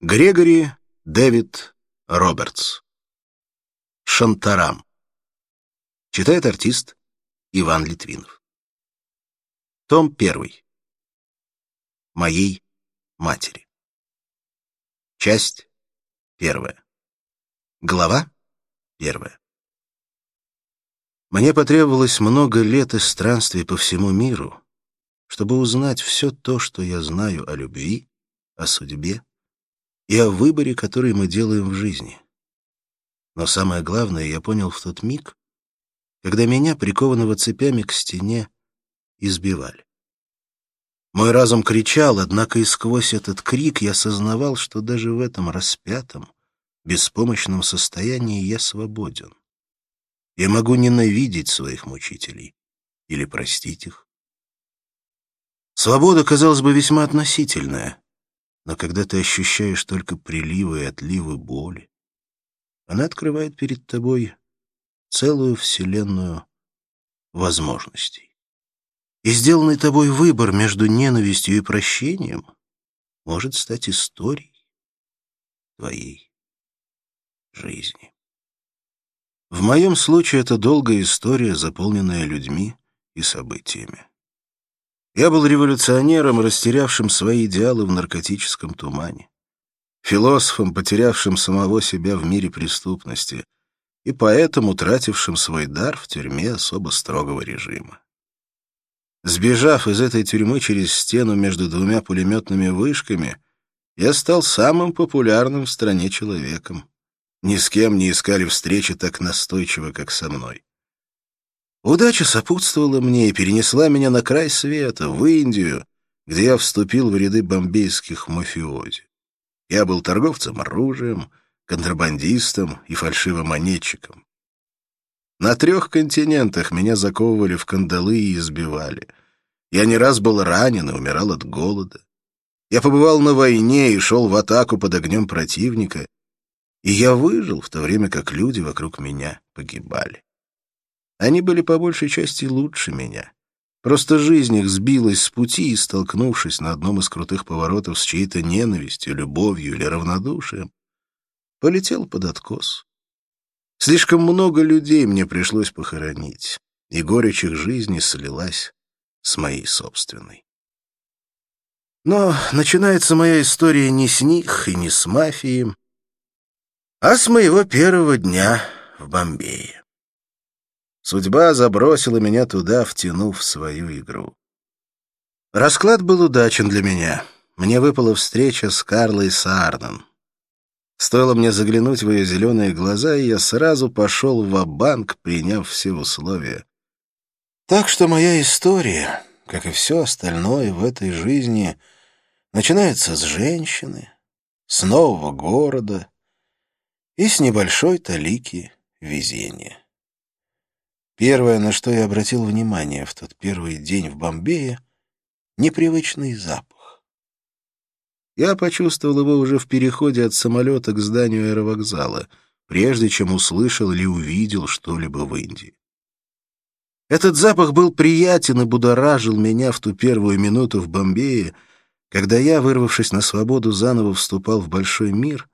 Грегори Дэвид Робертс. Шантарам. Читает артист Иван Литвинов. Том 1. Моей матери. Часть первая. Глава первая. Мне потребовалось много лет и странствий по всему миру, чтобы узнать все то, что я знаю о любви, о судьбе, и о выборе, который мы делаем в жизни. Но самое главное я понял в тот миг, когда меня, прикованного цепями к стене, избивали. Мой разум кричал, однако и сквозь этот крик я сознавал, что даже в этом распятом, беспомощном состоянии я свободен. Я могу ненавидеть своих мучителей или простить их. Свобода, казалось бы, весьма относительная, но когда ты ощущаешь только приливы и отливы боли, она открывает перед тобой целую вселенную возможностей. И сделанный тобой выбор между ненавистью и прощением может стать историей твоей жизни. В моем случае это долгая история, заполненная людьми и событиями. Я был революционером, растерявшим свои идеалы в наркотическом тумане, философом, потерявшим самого себя в мире преступности, и поэтому утратившим свой дар в тюрьме особо строгого режима. Сбежав из этой тюрьмы через стену между двумя пулеметными вышками, я стал самым популярным в стране человеком. Ни с кем не искали встречи так настойчиво, как со мной. Удача сопутствовала мне и перенесла меня на край света, в Индию, где я вступил в ряды бомбейских мафиози. Я был торговцем оружием, контрабандистом и фальшивомонетчиком. На трех континентах меня заковывали в кандалы и избивали. Я не раз был ранен и умирал от голода. Я побывал на войне и шел в атаку под огнем противника, и я выжил, в то время как люди вокруг меня погибали. Они были по большей части лучше меня. Просто жизнь их сбилась с пути и, столкнувшись на одном из крутых поворотов с чьей-то ненавистью, любовью или равнодушием, полетел под откос. Слишком много людей мне пришлось похоронить, и горечь их жизни слилась с моей собственной. Но начинается моя история не с них и не с мафией, а с моего первого дня в Бомбее. Судьба забросила меня туда, втянув в свою игру. Расклад был удачен для меня. Мне выпала встреча с Карлой Саарнен. Стоило мне заглянуть в ее зеленые глаза, и я сразу пошел в банк приняв все условия. Так что моя история, как и все остальное в этой жизни, начинается с женщины, с нового города и с небольшой талики везения. Первое, на что я обратил внимание в тот первый день в Бомбее — непривычный запах. Я почувствовал его уже в переходе от самолета к зданию аэровокзала, прежде чем услышал или увидел что-либо в Индии. Этот запах был приятен и будоражил меня в ту первую минуту в Бомбее, когда я, вырвавшись на свободу, заново вступал в большой мир,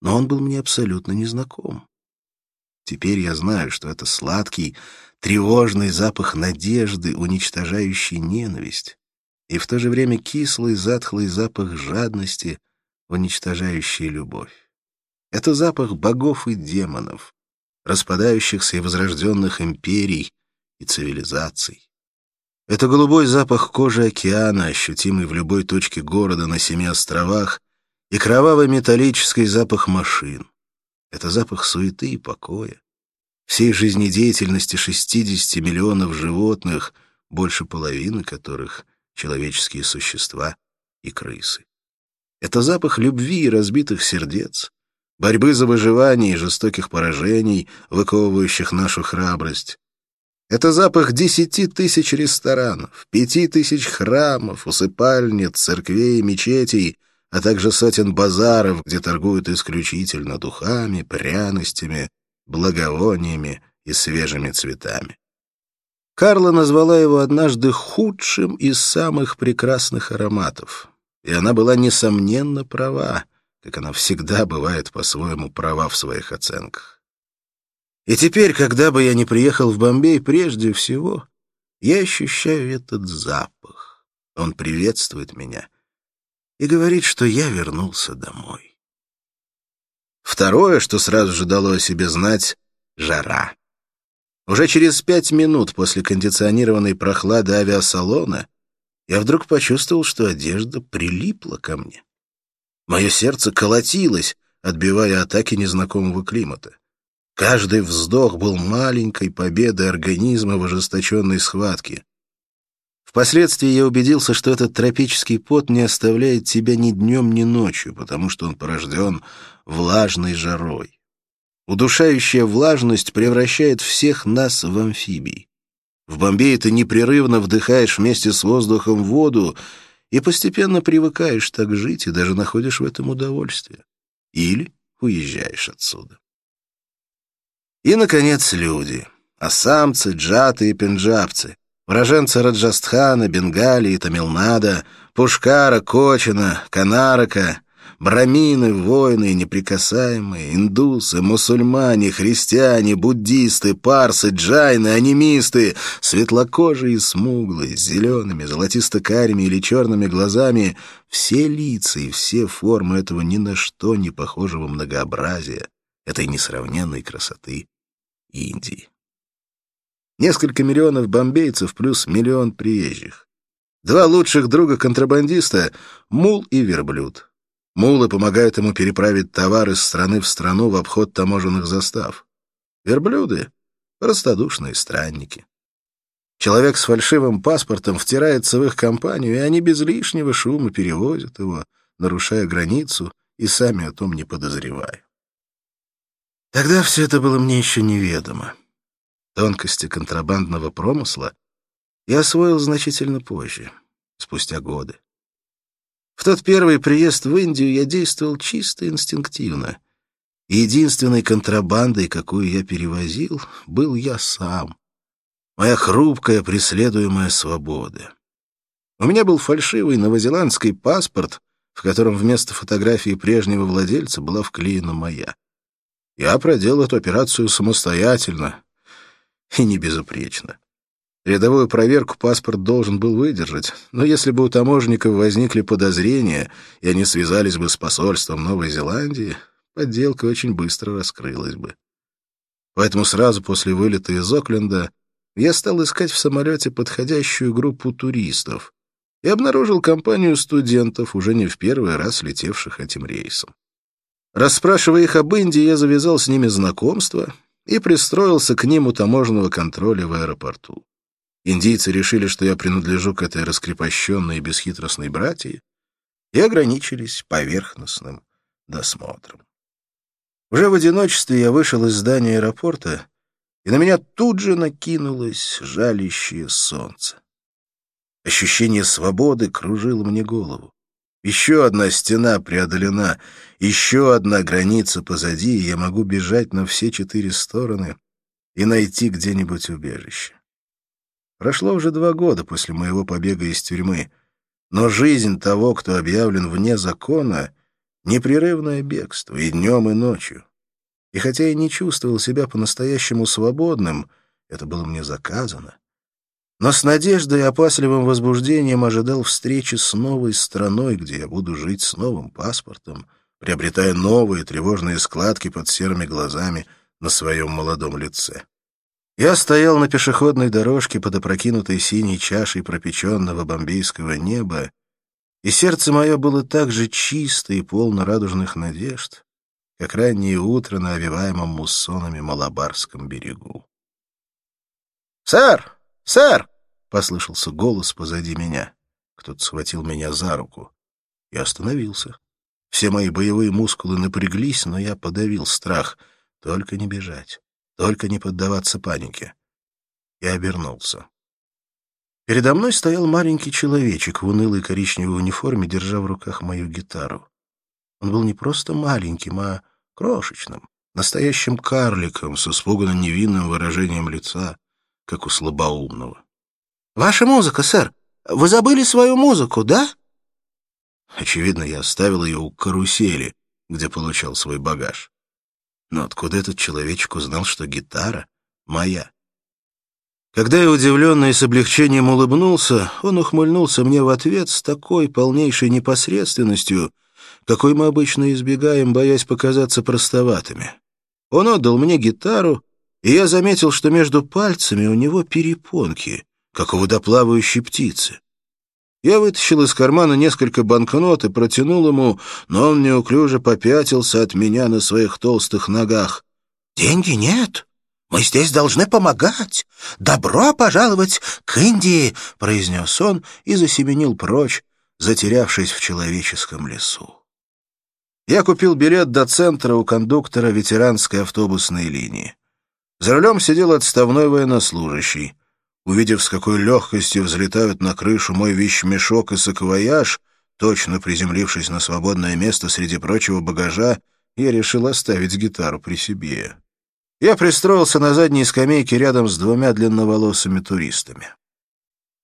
но он был мне абсолютно незнаком. Теперь я знаю, что это сладкий, тревожный запах надежды, уничтожающий ненависть, и в то же время кислый, затхлый запах жадности, уничтожающий любовь. Это запах богов и демонов, распадающихся и возрожденных империй и цивилизаций. Это голубой запах кожи океана, ощутимый в любой точке города на семи островах, и кровавый металлический запах машин. Это запах суеты и покоя. Всей жизнедеятельности 60 миллионов животных, больше половины которых — человеческие существа и крысы. Это запах любви и разбитых сердец, борьбы за выживание и жестоких поражений, выковывающих нашу храбрость. Это запах десяти тысяч ресторанов, пяти тысяч храмов, усыпальниц, церквей и мечетей — а также сотен базаров, где торгуют исключительно духами, пряностями, благовониями и свежими цветами. Карла назвала его однажды худшим из самых прекрасных ароматов, и она была несомненно права, как она всегда бывает по-своему права в своих оценках. И теперь, когда бы я не приехал в Бомбей, прежде всего я ощущаю этот запах. Он приветствует меня и говорит, что я вернулся домой. Второе, что сразу же дало о себе знать — жара. Уже через пять минут после кондиционированной прохлады авиасалона я вдруг почувствовал, что одежда прилипла ко мне. Мое сердце колотилось, отбивая атаки незнакомого климата. Каждый вздох был маленькой победой организма в ожесточенной схватке. Впоследствии я убедился, что этот тропический пот не оставляет тебя ни днем, ни ночью, потому что он порожден влажной жарой. Удушающая влажность превращает всех нас в амфибий. В Бомбее ты непрерывно вдыхаешь вместе с воздухом воду и постепенно привыкаешь так жить и даже находишь в этом удовольствие. Или уезжаешь отсюда. И, наконец, люди. Асамцы, джаты и пенджабцы. Уроженцы Раджастхана, Бенгалии, Тамилнада, Пушкара, Кочина, Канарака, Брамины, воины, неприкасаемые, индусы, мусульмане, христиане, буддисты, парсы, джайны, анимисты, светлокожие и смуглые, с зелеными, золотисто-карими или черными глазами, все лица и все формы этого ни на что не похожего многообразия, этой несравненной красоты Индии. Несколько миллионов бомбейцев плюс миллион приезжих. Два лучших друга контрабандиста — мул и верблюд. Мулы помогают ему переправить товар из страны в страну в обход таможенных застав. Верблюды — простодушные странники. Человек с фальшивым паспортом втирается в их компанию, и они без лишнего шума перевозят его, нарушая границу и сами о том не подозревая. Тогда все это было мне еще неведомо. Тонкости контрабандного промысла я освоил значительно позже, спустя годы. В тот первый приезд в Индию я действовал чисто инстинктивно. Единственной контрабандой, какую я перевозил, был я сам. Моя хрупкая, преследуемая свобода. У меня был фальшивый новозеландский паспорт, в котором вместо фотографии прежнего владельца была вклеена моя. Я проделал эту операцию самостоятельно и не безупречно. Рядовую проверку паспорт должен был выдержать, но если бы у таможенников возникли подозрения, и они связались бы с посольством Новой Зеландии, подделка очень быстро раскрылась бы. Поэтому сразу после вылета из Окленда я стал искать в самолете подходящую группу туристов и обнаружил компанию студентов, уже не в первый раз летевших этим рейсом. Расспрашивая их об Индии, я завязал с ними знакомство и пристроился к ним у таможенного контроля в аэропорту. Индийцы решили, что я принадлежу к этой раскрепощенной и бесхитростной братье, и ограничились поверхностным досмотром. Уже в одиночестве я вышел из здания аэропорта, и на меня тут же накинулось жалящее солнце. Ощущение свободы кружило мне голову. Еще одна стена преодолена, еще одна граница позади, и я могу бежать на все четыре стороны и найти где-нибудь убежище. Прошло уже два года после моего побега из тюрьмы, но жизнь того, кто объявлен вне закона, — непрерывное бегство и днем, и ночью. И хотя я не чувствовал себя по-настоящему свободным, это было мне заказано, но с надеждой и опасливым возбуждением ожидал встречи с новой страной, где я буду жить с новым паспортом, приобретая новые тревожные складки под серыми глазами на своем молодом лице. Я стоял на пешеходной дорожке под опрокинутой синей чашей пропеченного бомбейского неба, и сердце мое было так же чисто и полно радужных надежд, как раннее утро на овиваемом муссонами Малабарском берегу. «Сэр! Сэр!» — послышался голос позади меня. Кто-то схватил меня за руку. Я остановился. Все мои боевые мускулы напряглись, но я подавил страх. Только не бежать. Только не поддаваться панике. Я обернулся. Передо мной стоял маленький человечек в унылой коричневой униформе, держа в руках мою гитару. Он был не просто маленьким, а крошечным, настоящим карликом с испуганно невинным выражением лица, как у слабоумного. «Ваша музыка, сэр! Вы забыли свою музыку, да?» Очевидно, я оставил ее у карусели, где получал свой багаж. Но откуда этот человечек узнал, что гитара моя? Когда я удивленно и с облегчением улыбнулся, он ухмыльнулся мне в ответ с такой полнейшей непосредственностью, какой мы обычно избегаем, боясь показаться простоватыми. Он отдал мне гитару, и я заметил, что между пальцами у него перепонки, как у водоплавающей птицы. Я вытащил из кармана несколько банкнот и протянул ему, но он неуклюже попятился от меня на своих толстых ногах. «Деньги нет. Мы здесь должны помогать. Добро пожаловать к Индии!» — произнес он и засеменил прочь, затерявшись в человеческом лесу. Я купил билет до центра у кондуктора ветеранской автобусной линии. За рулем сидел отставной военнослужащий. Увидев, с какой легкостью взлетают на крышу мой вещмешок и саквояж, точно приземлившись на свободное место среди прочего багажа, я решил оставить гитару при себе. Я пристроился на задней скамейке рядом с двумя длинноволосыми туристами.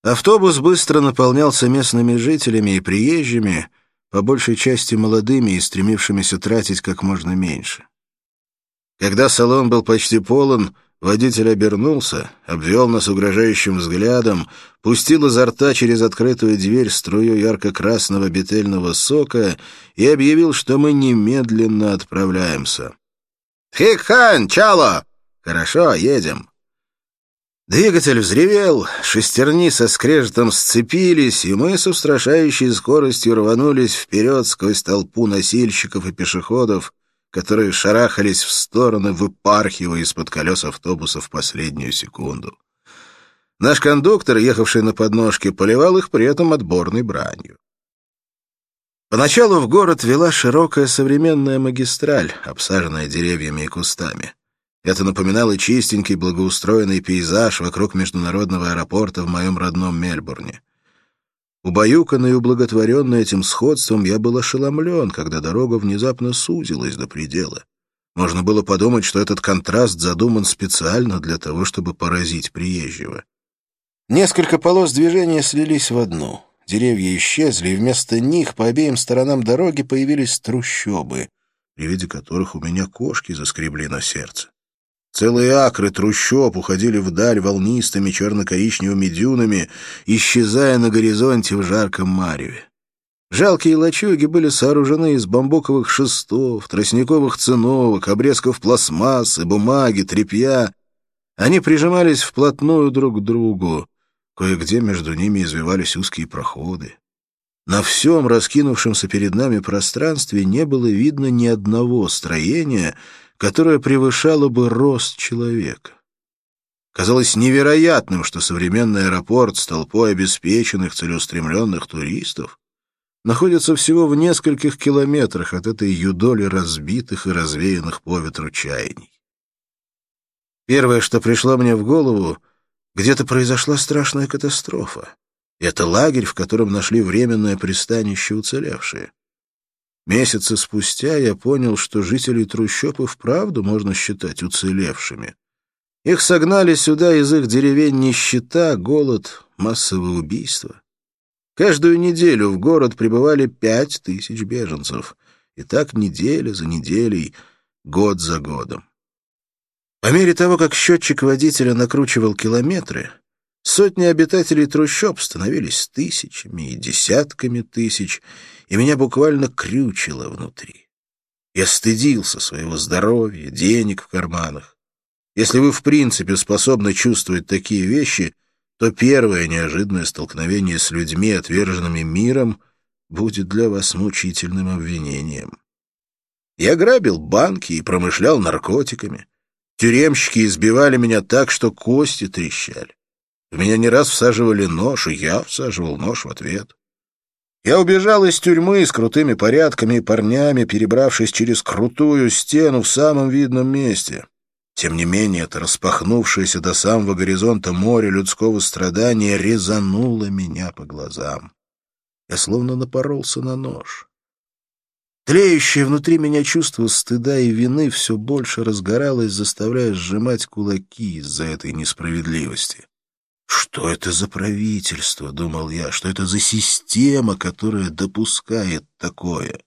Автобус быстро наполнялся местными жителями и приезжими, по большей части молодыми и стремившимися тратить как можно меньше. Когда салон был почти полон, водитель обернулся, обвел нас угрожающим взглядом, пустил изо рта через открытую дверь струю ярко-красного бетельного сока и объявил, что мы немедленно отправляемся. «Хикхан, чало!» «Хорошо, едем». Двигатель взревел, шестерни со скрежетом сцепились, и мы с устрашающей скоростью рванулись вперед сквозь толпу носильщиков и пешеходов, которые шарахались в стороны, выпархивая из-под колес автобуса в последнюю секунду. Наш кондуктор, ехавший на подножке, поливал их при этом отборной бранью. Поначалу в город вела широкая современная магистраль, обсаженная деревьями и кустами. Это напоминало чистенький благоустроенный пейзаж вокруг международного аэропорта в моем родном Мельбурне. Убаюканный и ублаготворенный этим сходством, я был ошеломлен, когда дорога внезапно сузилась до предела. Можно было подумать, что этот контраст задуман специально для того, чтобы поразить приезжего. Несколько полос движения слились в одну. Деревья исчезли, и вместо них по обеим сторонам дороги появились трущобы, при виде которых у меня кошки заскребли на сердце. Целые акры трущоб уходили вдаль волнистыми черно-коричневыми дюнами, исчезая на горизонте в жарком мареве. Жалкие лачуги были сооружены из бамбуковых шестов, тростниковых циновок, обрезков пластмассы, бумаги, тряпья. Они прижимались вплотную друг к другу. Кое-где между ними извивались узкие проходы. На всем раскинувшемся перед нами пространстве не было видно ни одного строения, которая превышала бы рост человека. Казалось невероятным, что современный аэропорт с толпой обеспеченных целеустремленных туристов находится всего в нескольких километрах от этой юдоли разбитых и развеянных по ветру чаяний. Первое, что пришло мне в голову, где-то произошла страшная катастрофа. Это лагерь, в котором нашли временное пристанище уцелевшие. Месяцы спустя я понял, что жителей трущоб и вправду можно считать уцелевшими. Их согнали сюда из их деревень нищета, голод, массовые убийства. Каждую неделю в город прибывали пять тысяч беженцев. И так неделя за неделей, год за годом. По мере того, как счетчик водителя накручивал километры, Сотни обитателей трущоб становились тысячами и десятками тысяч, и меня буквально крючило внутри. Я стыдился своего здоровья, денег в карманах. Если вы в принципе способны чувствовать такие вещи, то первое неожиданное столкновение с людьми, отверженными миром, будет для вас мучительным обвинением. Я грабил банки и промышлял наркотиками. Тюремщики избивали меня так, что кости трещали. В меня не раз всаживали нож, и я всаживал нож в ответ. Я убежал из тюрьмы с крутыми порядками и парнями, перебравшись через крутую стену в самом видном месте. Тем не менее, это распахнувшееся до самого горизонта море людского страдания резануло меня по глазам. Я словно напоролся на нож. Тлеющее внутри меня чувство стыда и вины все больше разгоралось, заставляя сжимать кулаки из-за этой несправедливости. Что это за правительство, думал я, что это за система, которая допускает такое?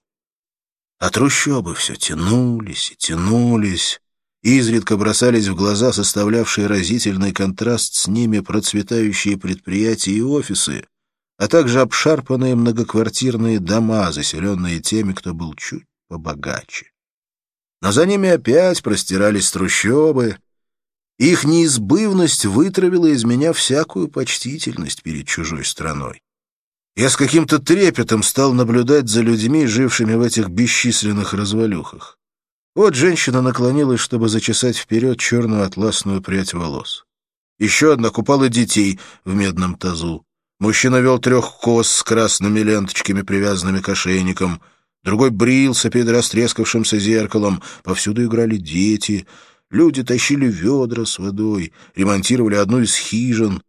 А трущобы все тянулись и тянулись, изредка бросались в глаза составлявшие разительный контраст с ними процветающие предприятия и офисы, а также обшарпанные многоквартирные дома, заселенные теми, кто был чуть побогаче. Но за ними опять простирались трущобы, их неизбывность вытравила из меня всякую почтительность перед чужой страной. Я с каким-то трепетом стал наблюдать за людьми, жившими в этих бесчисленных развалюхах. Вот женщина наклонилась, чтобы зачесать вперед черную атласную прядь волос. Еще одна купала детей в медном тазу. Мужчина вел трех коз с красными ленточками, привязанными к ошейникам. Другой брился перед растрескавшимся зеркалом. Повсюду играли дети. Люди тащили ведра с водой, ремонтировали одну из хижин.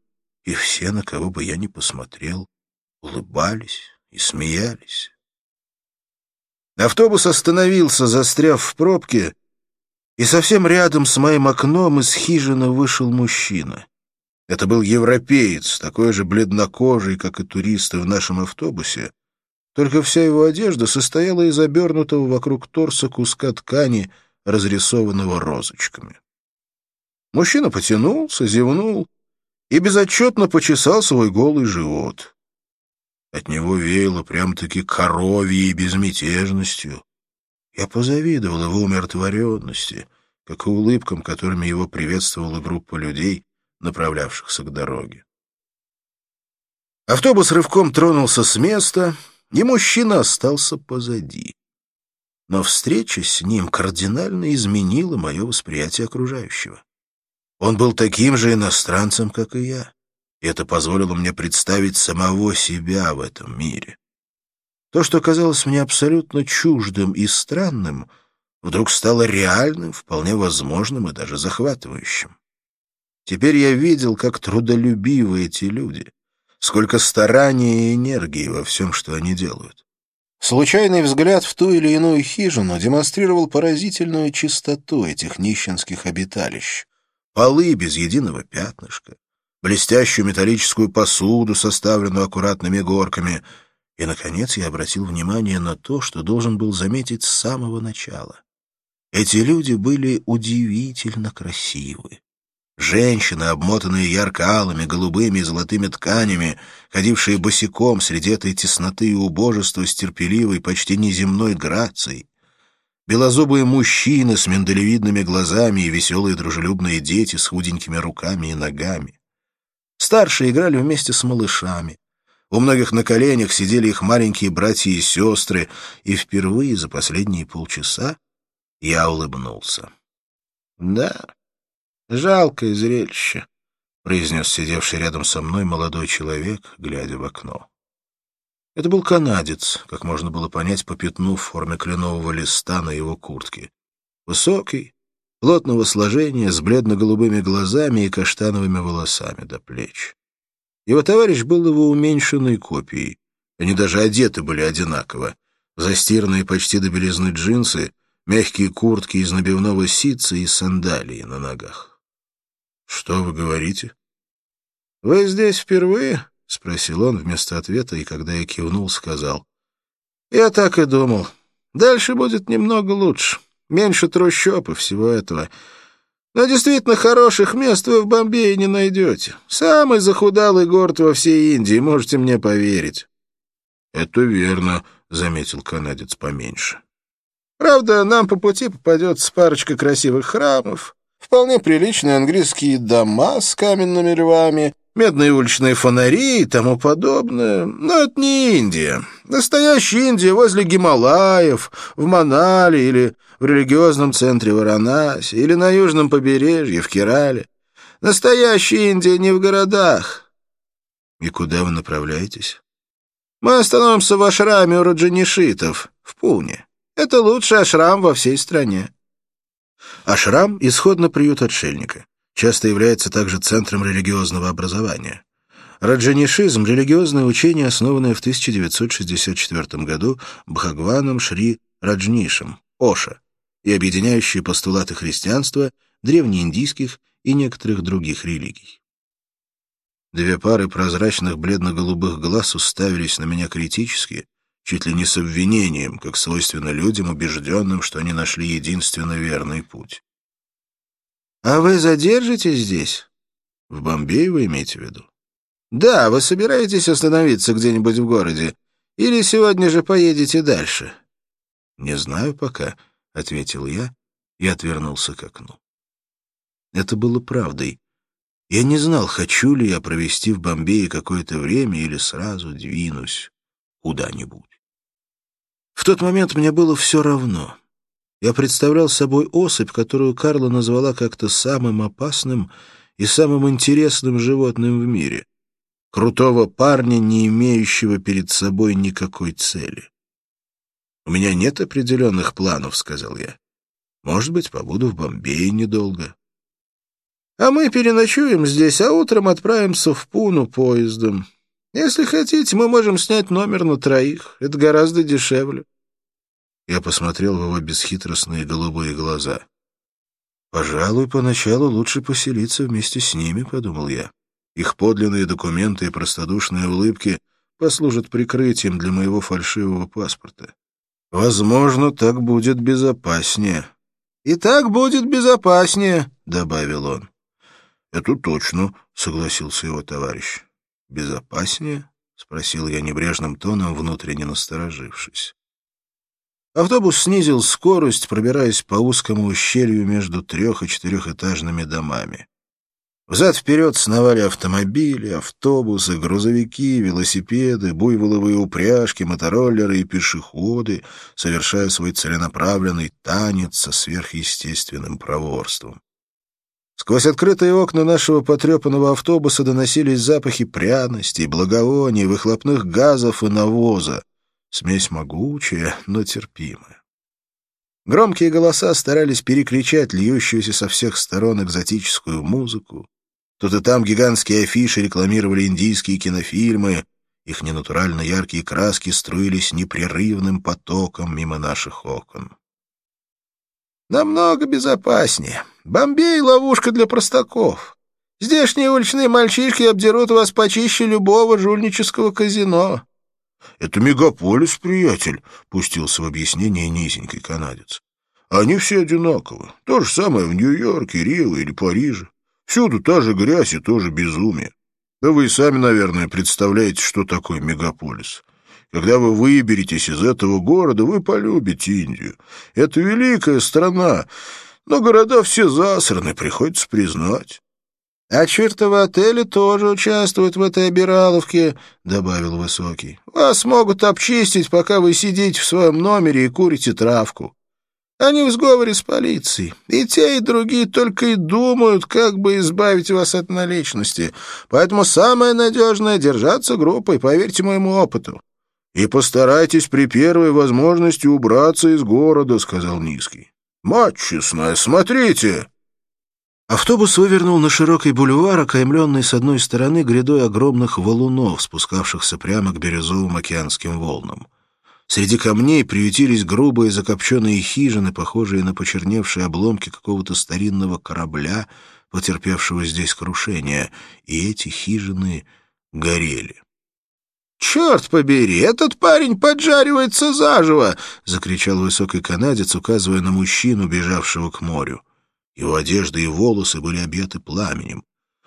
И все, на кого бы я ни посмотрел, улыбались и смеялись. Автобус остановился, застряв в пробке, и совсем рядом с моим окном из хижины вышел мужчина. Это был европеец, такой же бледнокожий, как и туристы в нашем автобусе, только вся его одежда состояла из обернутого вокруг торса куска ткани, разрисованного розочками. Мужчина потянулся, зевнул и безотчетно почесал свой голый живот. От него веяло прям-таки коровьей безмятежностью. Я позавидовал его умиротворенности, как и улыбкам, которыми его приветствовала группа людей, направлявшихся к дороге. Автобус рывком тронулся с места, и мужчина остался позади. Но встреча с ним кардинально изменила мое восприятие окружающего. Он был таким же иностранцем, как и я, и это позволило мне представить самого себя в этом мире. То, что казалось мне абсолютно чуждым и странным, вдруг стало реальным, вполне возможным и даже захватывающим. Теперь я видел, как трудолюбивы эти люди, сколько старания и энергии во всем, что они делают. Случайный взгляд в ту или иную хижину демонстрировал поразительную чистоту этих нищенских обиталищ. Полы без единого пятнышка, блестящую металлическую посуду, составленную аккуратными горками. И, наконец, я обратил внимание на то, что должен был заметить с самого начала. Эти люди были удивительно красивы. Женщины, обмотанные ярко-алыми, голубыми и золотыми тканями, ходившие босиком среди этой тесноты и убожества с терпеливой, почти неземной грацией. Белозубые мужчины с миндалевидными глазами и веселые дружелюбные дети с худенькими руками и ногами. Старшие играли вместе с малышами. У многих на коленях сидели их маленькие братья и сестры, и впервые за последние полчаса я улыбнулся. Да, Жалкое зрелище, — произнес сидевший рядом со мной молодой человек, глядя в окно. Это был канадец, как можно было понять по пятну в форме кленового листа на его куртке. Высокий, плотного сложения, с бледно-голубыми глазами и каштановыми волосами до плеч. Его товарищ был его уменьшенной копией. Они даже одеты были одинаково. Застиранные почти до белизны джинсы, мягкие куртки из набивного ситца и сандалии на ногах. «Что вы говорите?» «Вы здесь впервые?» — спросил он вместо ответа, и когда я кивнул, сказал. «Я так и думал. Дальше будет немного лучше. Меньше трущоб и всего этого. Но действительно хороших мест вы в Бомбее не найдете. Самый захудалый город во всей Индии, можете мне поверить». «Это верно», — заметил канадец поменьше. «Правда, нам по пути попадется парочка красивых храмов» Вполне приличные английские дома с каменными львами, медные уличные фонари и тому подобное. Но это не Индия. Настоящая Индия возле Гималаев, в Манали или в религиозном центре Варанаси, или на южном побережье, в Керале. Настоящая Индия не в городах. И куда вы направляетесь? Мы остановимся в ашраме у Раджанишитов, в Пуне. Это лучший ашрам во всей стране. Ашрам — исходно приют отшельника. Часто является также центром религиозного образования. Раджанишизм — религиозное учение, основанное в 1964 году Бхагваном Шри Раджнишем, Оша, и объединяющее постулаты христианства, древнеиндийских и некоторых других религий. Две пары прозрачных бледно-голубых глаз уставились на меня критически, чуть ли не с обвинением, как свойственно людям, убежденным, что они нашли единственно верный путь. «А вы задержитесь здесь?» «В Бомбее вы имеете в виду?» «Да, вы собираетесь остановиться где-нибудь в городе? Или сегодня же поедете дальше?» «Не знаю пока», — ответил я и отвернулся к окну. Это было правдой. Я не знал, хочу ли я провести в Бомбее какое-то время или сразу двинусь куда-нибудь. В тот момент мне было все равно. Я представлял собой особь, которую Карла назвала как-то самым опасным и самым интересным животным в мире. Крутого парня, не имеющего перед собой никакой цели. «У меня нет определенных планов», — сказал я. «Может быть, побуду в Бомбее недолго». «А мы переночуем здесь, а утром отправимся в Пуну поездом. Если хотите, мы можем снять номер на троих. Это гораздо дешевле». Я посмотрел в его бесхитростные голубые глаза. «Пожалуй, поначалу лучше поселиться вместе с ними», — подумал я. «Их подлинные документы и простодушные улыбки послужат прикрытием для моего фальшивого паспорта. Возможно, так будет безопаснее». «И так будет безопаснее», — добавил он. «Это точно», — согласился его товарищ. «Безопаснее?» — спросил я небрежным тоном, внутренне насторожившись. Автобус снизил скорость, пробираясь по узкому ущелью между трех- и четырехэтажными домами. Взад-вперед сновали автомобили, автобусы, грузовики, велосипеды, буйволовые упряжки, мотороллеры и пешеходы, совершая свой целенаправленный танец со сверхъестественным проворством. Сквозь открытые окна нашего потрепанного автобуса доносились запахи пряностей, благовоний, выхлопных газов и навоза. Смесь могучая, но терпимая. Громкие голоса старались перекричать льющуюся со всех сторон экзотическую музыку. Тут и там гигантские афиши рекламировали индийские кинофильмы. Их ненатурально яркие краски струились непрерывным потоком мимо наших окон. «Намного безопаснее. Бомбей — ловушка для простаков. Здешние уличные мальчишки обдерут вас почище любого жульнического казино. «Это мегаполис, приятель», — пустился в объяснение низенький канадец. «Они все одинаковы. То же самое в Нью-Йорке, Рио или Париже. Всюду та же грязь и то же безумие. Да вы и сами, наверное, представляете, что такое мегаполис. Когда вы выберетесь из этого города, вы полюбите Индию. Это великая страна, но города все засраны, приходится признать. «А чертовы отели тоже участвуют в этой обираловке», — добавил Высокий. «Вас могут обчистить, пока вы сидите в своем номере и курите травку. Они в сговоре с полицией. И те, и другие только и думают, как бы избавить вас от наличности. Поэтому самое надежное — держаться группой, поверьте моему опыту». «И постарайтесь при первой возможности убраться из города», — сказал Низкий. «Мать честная, смотрите!» Автобус вывернул на широкий бульвар, окаймленный с одной стороны грядой огромных валунов, спускавшихся прямо к бирюзовым океанским волнам. Среди камней приютились грубые закопченные хижины, похожие на почерневшие обломки какого-то старинного корабля, потерпевшего здесь крушение, и эти хижины горели. «Черт побери, этот парень поджаривается заживо!» — закричал высокий канадец, указывая на мужчину, бежавшего к морю. Его одежда и волосы были объяты пламенем.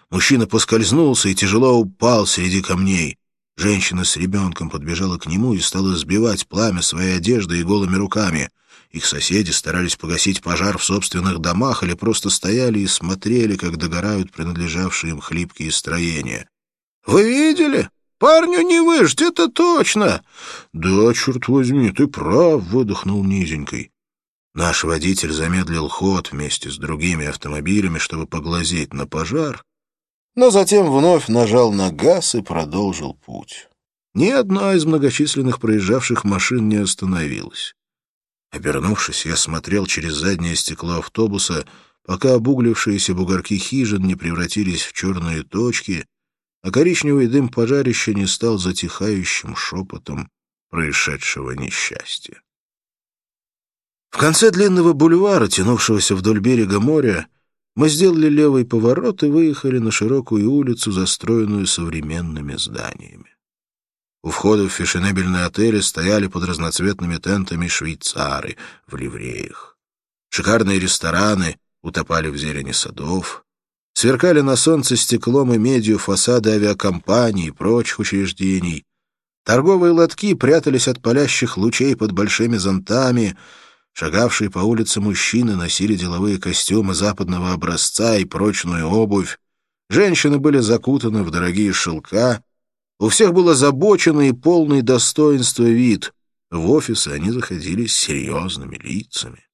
Мужчина поскользнулся и тяжело упал среди камней. Женщина с ребенком подбежала к нему и стала сбивать пламя своей одеждой и голыми руками. Их соседи старались погасить пожар в собственных домах или просто стояли и смотрели, как догорают принадлежавшие им хлипкие строения. «Вы видели? Парню не выжить, это точно!» «Да, черт возьми, ты прав», — выдохнул низенькой. Наш водитель замедлил ход вместе с другими автомобилями, чтобы поглазеть на пожар, но затем вновь нажал на газ и продолжил путь. Ни одна из многочисленных проезжавших машин не остановилась. Обернувшись, я смотрел через заднее стекло автобуса, пока обуглившиеся бугорки хижин не превратились в черные точки, а коричневый дым пожарища не стал затихающим шепотом происшедшего несчастья. В конце длинного бульвара, тянувшегося вдоль берега моря, мы сделали левый поворот и выехали на широкую улицу, застроенную современными зданиями. У входа в фешенебельные отели стояли под разноцветными тентами швейцары в ливреях. Шикарные рестораны утопали в зелени садов. Сверкали на солнце стеклом и медью фасады авиакомпаний и прочих учреждений. Торговые лотки прятались от палящих лучей под большими зонтами. Шагавшие по улице мужчины носили деловые костюмы западного образца и прочную обувь. Женщины были закутаны в дорогие шелка. У всех был озабоченный и полный достоинства вид. В офисы они заходили с серьезными лицами.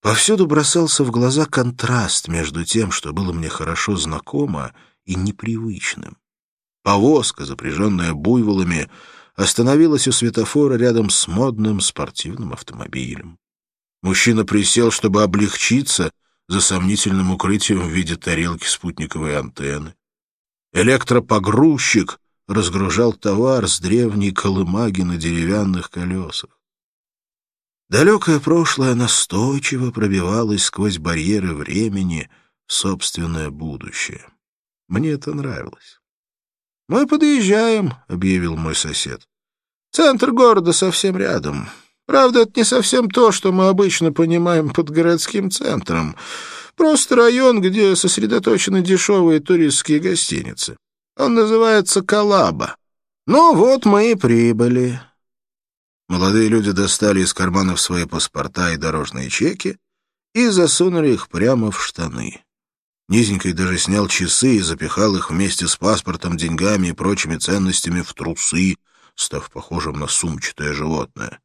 Повсюду бросался в глаза контраст между тем, что было мне хорошо знакомо, и непривычным. Повозка, запряженная буйволами, остановилась у светофора рядом с модным спортивным автомобилем. Мужчина присел, чтобы облегчиться за сомнительным укрытием в виде тарелки спутниковой антенны. Электропогрузчик разгружал товар с древней колымаги на деревянных колесах. Далекое прошлое настойчиво пробивалось сквозь барьеры времени в собственное будущее. Мне это нравилось. «Мы подъезжаем», — объявил мой сосед. «Центр города совсем рядом. Правда, это не совсем то, что мы обычно понимаем под городским центром. Просто район, где сосредоточены дешевые туристские гостиницы. Он называется Калаба. Ну вот мы и прибыли». Молодые люди достали из карманов свои паспорта и дорожные чеки и засунули их прямо в штаны. Низенький даже снял часы и запихал их вместе с паспортом, деньгами и прочими ценностями в трусы, став похожим на сумчатое животное.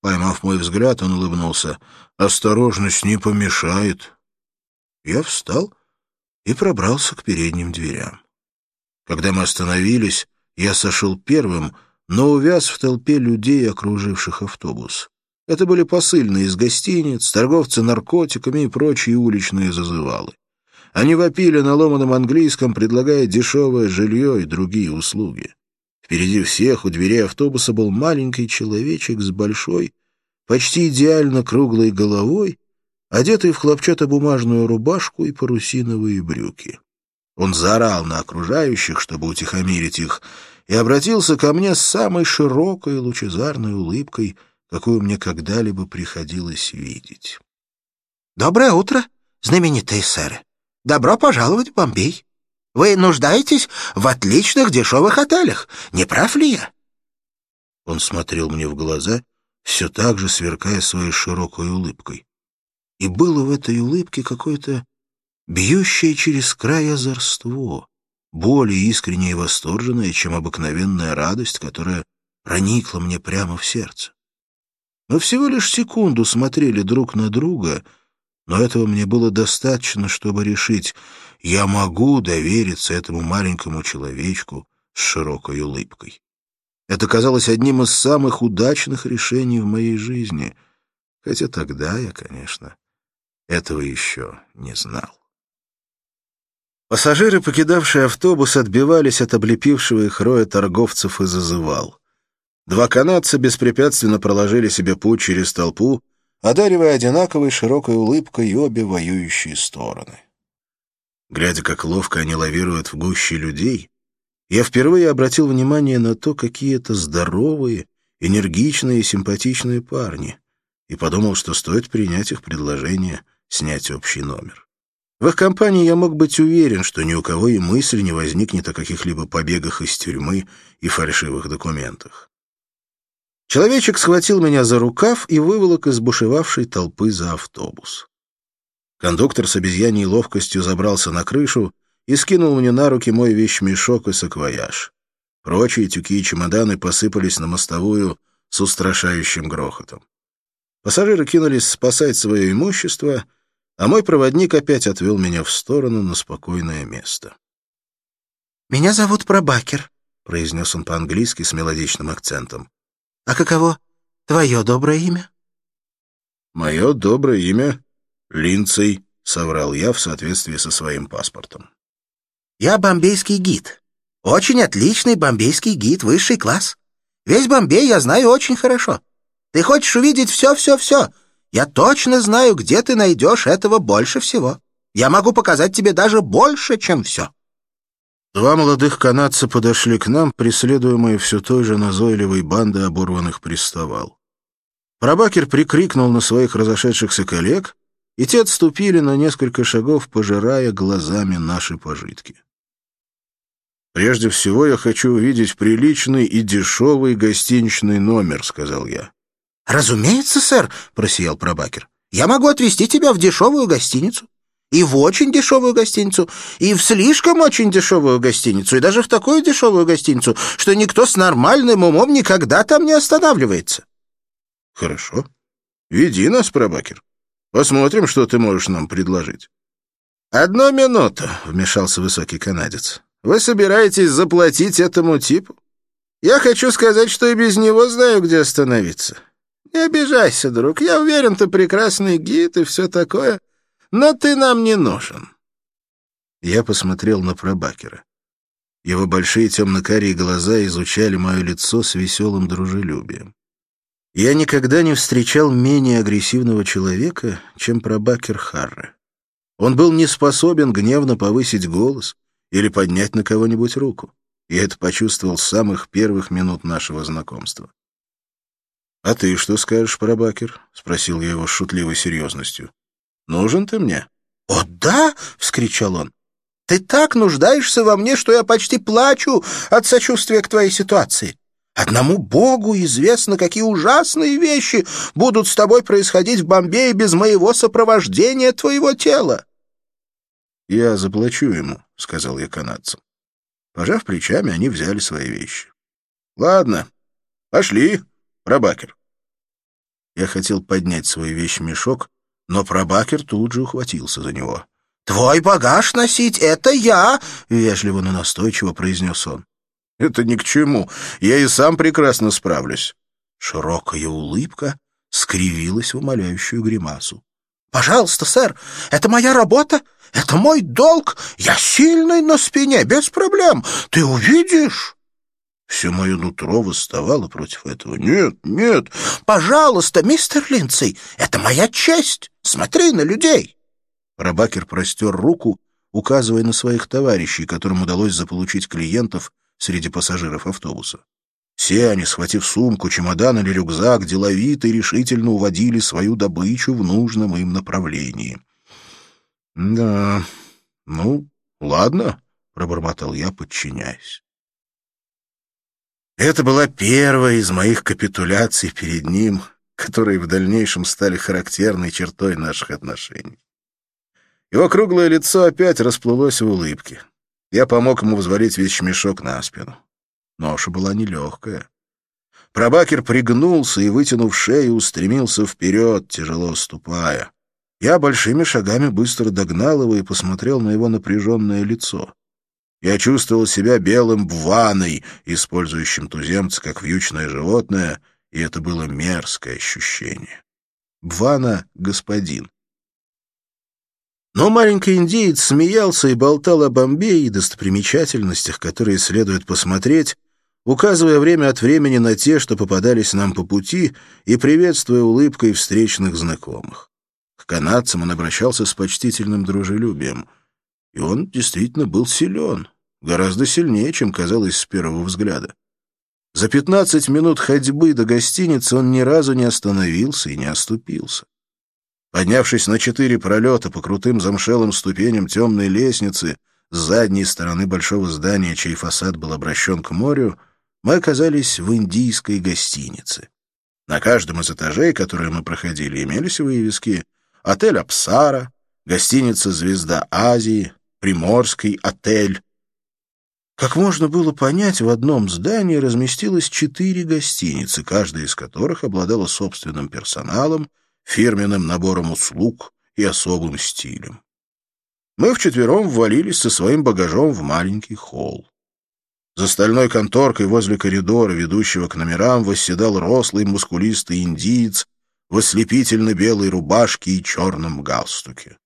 Поймав мой взгляд, он улыбнулся. «Осторожность не помешает». Я встал и пробрался к передним дверям. Когда мы остановились, я сошел первым — но увяз в толпе людей, окруживших автобус. Это были посыльные из гостиниц, торговцы наркотиками и прочие уличные зазывалы. Они вопили на ломаном английском, предлагая дешевое жилье и другие услуги. Впереди всех у дверей автобуса был маленький человечек с большой, почти идеально круглой головой, одетый в хлопчатобумажную рубашку и парусиновые брюки. Он заорал на окружающих, чтобы утихомирить их, и обратился ко мне с самой широкой лучезарной улыбкой, какую мне когда-либо приходилось видеть. «Доброе утро, знаменитые сэры! Добро пожаловать в Бомбей! Вы нуждаетесь в отличных дешевых отелях, не прав ли я?» Он смотрел мне в глаза, все так же сверкая своей широкой улыбкой. И было в этой улыбке какое-то бьющее через край озорство, более искренняя и восторженная, чем обыкновенная радость, которая проникла мне прямо в сердце. Мы всего лишь секунду смотрели друг на друга, но этого мне было достаточно, чтобы решить, я могу довериться этому маленькому человечку с широкой улыбкой. Это казалось одним из самых удачных решений в моей жизни, хотя тогда я, конечно, этого еще не знал. Пассажиры, покидавшие автобус, отбивались от облепившего их роя торговцев и зазывал. Два канадца беспрепятственно проложили себе путь через толпу, одаривая одинаковой широкой улыбкой обе воюющие стороны. Глядя, как ловко они лавируют в гуще людей, я впервые обратил внимание на то, какие это здоровые, энергичные и симпатичные парни, и подумал, что стоит принять их предложение снять общий номер. В их компании я мог быть уверен, что ни у кого и мысли не возникнет о каких-либо побегах из тюрьмы и фальшивых документах. Человечек схватил меня за рукав и выволок из бушевавшей толпы за автобус. Кондуктор с обезьяньей ловкостью забрался на крышу и скинул мне на руки мой вещмешок и саквояж. Прочие тюки и чемоданы посыпались на мостовую с устрашающим грохотом. Пассажиры кинулись спасать свое имущество — а мой проводник опять отвел меня в сторону на спокойное место. «Меня зовут Пробакер», — произнес он по-английски с мелодичным акцентом. «А каково твое доброе имя?» «Мое доброе имя — Линдсей», — соврал я в соответствии со своим паспортом. «Я бомбейский гид. Очень отличный бомбейский гид, высший класс. Весь Бомбей я знаю очень хорошо. Ты хочешь увидеть все-все-все, я точно знаю, где ты найдешь этого больше всего. Я могу показать тебе даже больше, чем все». Два молодых канадца подошли к нам, преследуемые все той же назойливой бандой оборванных приставал. Пробакер прикрикнул на своих разошедшихся коллег, и те отступили на несколько шагов, пожирая глазами наши пожитки. «Прежде всего я хочу увидеть приличный и дешевый гостиничный номер», — сказал я. «Разумеется, сэр», — просиял Пробакер. «Я могу отвезти тебя в дешевую гостиницу и в очень дешевую гостиницу, и в слишком очень дешевую гостиницу, и даже в такую дешевую гостиницу, что никто с нормальным умом никогда там не останавливается. — Хорошо. Веди нас, Пробакер. Посмотрим, что ты можешь нам предложить. — Одну минуту, — вмешался высокий канадец. — Вы собираетесь заплатить этому типу? Я хочу сказать, что и без него знаю, где остановиться. Не обижайся, друг. Я уверен, ты прекрасный гид и все такое. Но ты нам не нужен. Я посмотрел на пробакера. Его большие темно-карие глаза изучали мое лицо с веселым дружелюбием. Я никогда не встречал менее агрессивного человека, чем пробакер Харре. Он был не способен гневно повысить голос или поднять на кого-нибудь руку. Я это почувствовал с самых первых минут нашего знакомства. «А ты что скажешь, пробакер?» — спросил я его с шутливой серьезностью. Нужен ты мне?» «О, да!» — вскричал он. «Ты так нуждаешься во мне, что я почти плачу от сочувствия к твоей ситуации. Одному Богу известно, какие ужасные вещи будут с тобой происходить в Бомбее без моего сопровождения твоего тела». «Я заплачу ему», — сказал я канадцам. Пожав плечами, они взяли свои вещи. «Ладно, пошли, Рабакер». Я хотел поднять свой вещмешок, но пробакер тут же ухватился за него. «Твой багаж носить — это я!» — вежливо, но настойчиво произнес он. «Это ни к чему. Я и сам прекрасно справлюсь». Широкая улыбка скривилась в умоляющую гримасу. «Пожалуйста, сэр, это моя работа, это мой долг. Я сильный на спине, без проблем. Ты увидишь». Все мое нутро восставало против этого. «Нет, нет!» «Пожалуйста, мистер Линдсей, это моя честь! Смотри на людей!» Рабакер простер руку, указывая на своих товарищей, которым удалось заполучить клиентов среди пассажиров автобуса. Все они, схватив сумку, чемодан или рюкзак, деловито и решительно уводили свою добычу в нужном им направлении. «Да, ну, ладно», — пробормотал я, подчиняясь. Это была первая из моих капитуляций перед ним, которые в дальнейшем стали характерной чертой наших отношений. Его круглое лицо опять расплылось в улыбке. Я помог ему взвалить вещмешок на спину. Ноша была нелегкая. Пробакер пригнулся и, вытянув шею, устремился вперед, тяжело ступая. Я большими шагами быстро догнал его и посмотрел на его напряженное лицо. Я чувствовал себя белым бваной, использующим туземца как вьючное животное, и это было мерзкое ощущение. Бвана — господин. Но маленький индеец смеялся и болтал о Бомбее и достопримечательностях, которые следует посмотреть, указывая время от времени на те, что попадались нам по пути, и приветствуя улыбкой встречных знакомых. К канадцам он обращался с почтительным дружелюбием — и он действительно был силен, гораздо сильнее, чем казалось с первого взгляда. За пятнадцать минут ходьбы до гостиницы он ни разу не остановился и не оступился. Поднявшись на четыре пролета по крутым замшелым ступеням темной лестницы с задней стороны большого здания, чей фасад был обращен к морю, мы оказались в индийской гостинице. На каждом из этажей, которые мы проходили, имелись вывески «Отель Апсара», «Гостиница «Звезда Азии», Приморский отель. Как можно было понять, в одном здании разместилось четыре гостиницы, каждая из которых обладала собственным персоналом, фирменным набором услуг и особым стилем. Мы вчетвером ввалились со своим багажом в маленький холл. За стальной конторкой возле коридора, ведущего к номерам, восседал рослый мускулистый индиец в ослепительно белой рубашке и черном галстуке.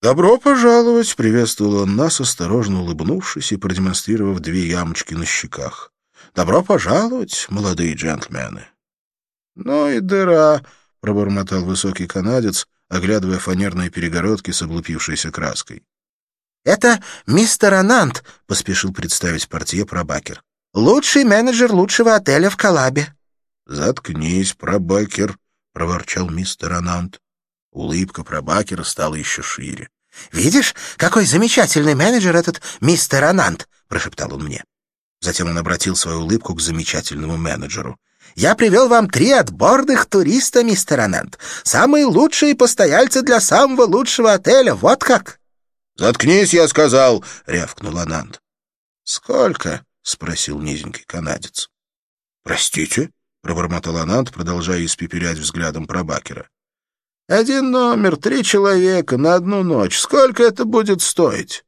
«Добро пожаловать!» — приветствовал он нас, осторожно улыбнувшись и продемонстрировав две ямочки на щеках. «Добро пожаловать, молодые джентльмены!» «Ну и дыра!» — пробормотал высокий канадец, оглядывая фанерные перегородки с облупившейся краской. «Это мистер Анант», — поспешил представить портье Пробакер. «Лучший менеджер лучшего отеля в Калабе». «Заткнись, Пробакер», — проворчал мистер Анант. Улыбка Пробакера стала еще шире. «Видишь, какой замечательный менеджер этот мистер Анант», — прошептал он мне. Затем он обратил свою улыбку к замечательному менеджеру. «Я привел вам три отборных туриста, мистер Анант. Самые лучшие постояльцы для самого лучшего отеля. Вот как!» «Заткнись, я сказал!» — рявкнул Анант. «Сколько?» — спросил низенький канадец. «Простите?» — пробормотал Анант, продолжая испепелять взглядом пробакера. «Один номер, три человека на одну ночь. Сколько это будет стоить?»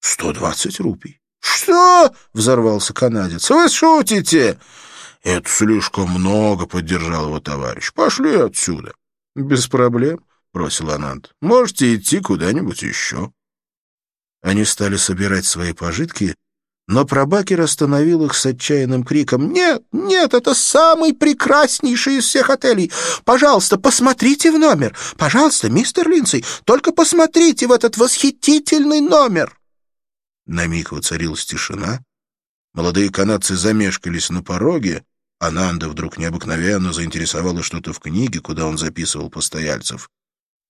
«Сто двадцать рупий». «Что?» — взорвался канадец. «Вы шутите?» «Это слишком много», — поддержал его товарищ. «Пошли отсюда». «Без проблем», — бросил Анант. «Можете идти куда-нибудь еще». Они стали собирать свои пожитки, но пробакер остановил их с отчаянным криком. «Нет, нет, это самый прекраснейший из всех отелей! Пожалуйста, посмотрите в номер! Пожалуйста, мистер Линдсей, только посмотрите в этот восхитительный номер!» На миг воцарилась тишина. Молодые канадцы замешкались на пороге, а Нанда вдруг необыкновенно заинтересовало что-то в книге, куда он записывал постояльцев.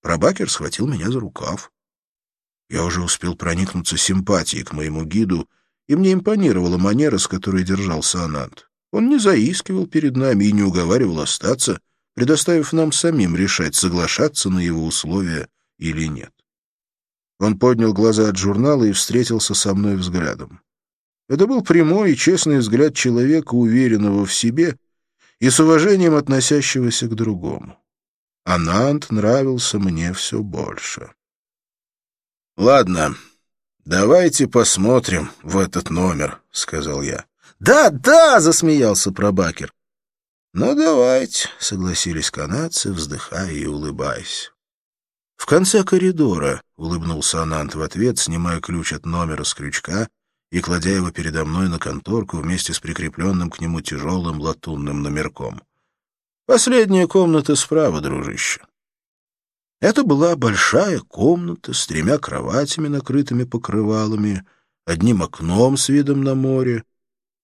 Пробакер схватил меня за рукав. Я уже успел проникнуться симпатией к моему гиду, и мне импонировала манера, с которой держался Анант. Он не заискивал перед нами и не уговаривал остаться, предоставив нам самим решать, соглашаться на его условия или нет. Он поднял глаза от журнала и встретился со мной взглядом. Это был прямой и честный взгляд человека, уверенного в себе и с уважением относящегося к другому. Анант нравился мне все больше. «Ладно, давайте посмотрим в этот номер», — сказал я. «Да, да!» — засмеялся пробакер. «Ну, давайте», — согласились канадцы, вздыхая и улыбаясь. «В конце коридора», — улыбнулся Анант в ответ, снимая ключ от номера с крючка и кладя его передо мной на конторку вместе с прикрепленным к нему тяжелым латунным номерком. «Последняя комната справа, дружище». Это была большая комната с тремя кроватями, накрытыми покрывалами, одним окном с видом на море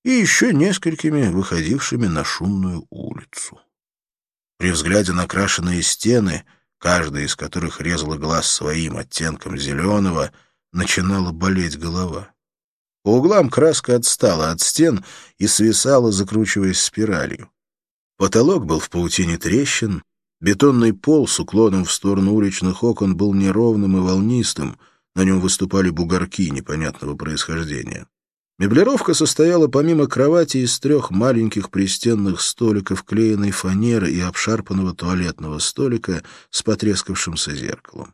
и еще несколькими, выходившими на шумную улицу. При взгляде на крашеные стены, каждая из которых резала глаз своим оттенком зеленого, начинала болеть голова. По углам краска отстала от стен и свисала, закручиваясь спиралью. Потолок был в паутине трещин, Бетонный пол с уклоном в сторону уличных окон был неровным и волнистым, на нем выступали бугорки непонятного происхождения. Меблировка состояла помимо кровати из трех маленьких пристенных столиков клееной фанеры и обшарпанного туалетного столика с потрескавшимся зеркалом.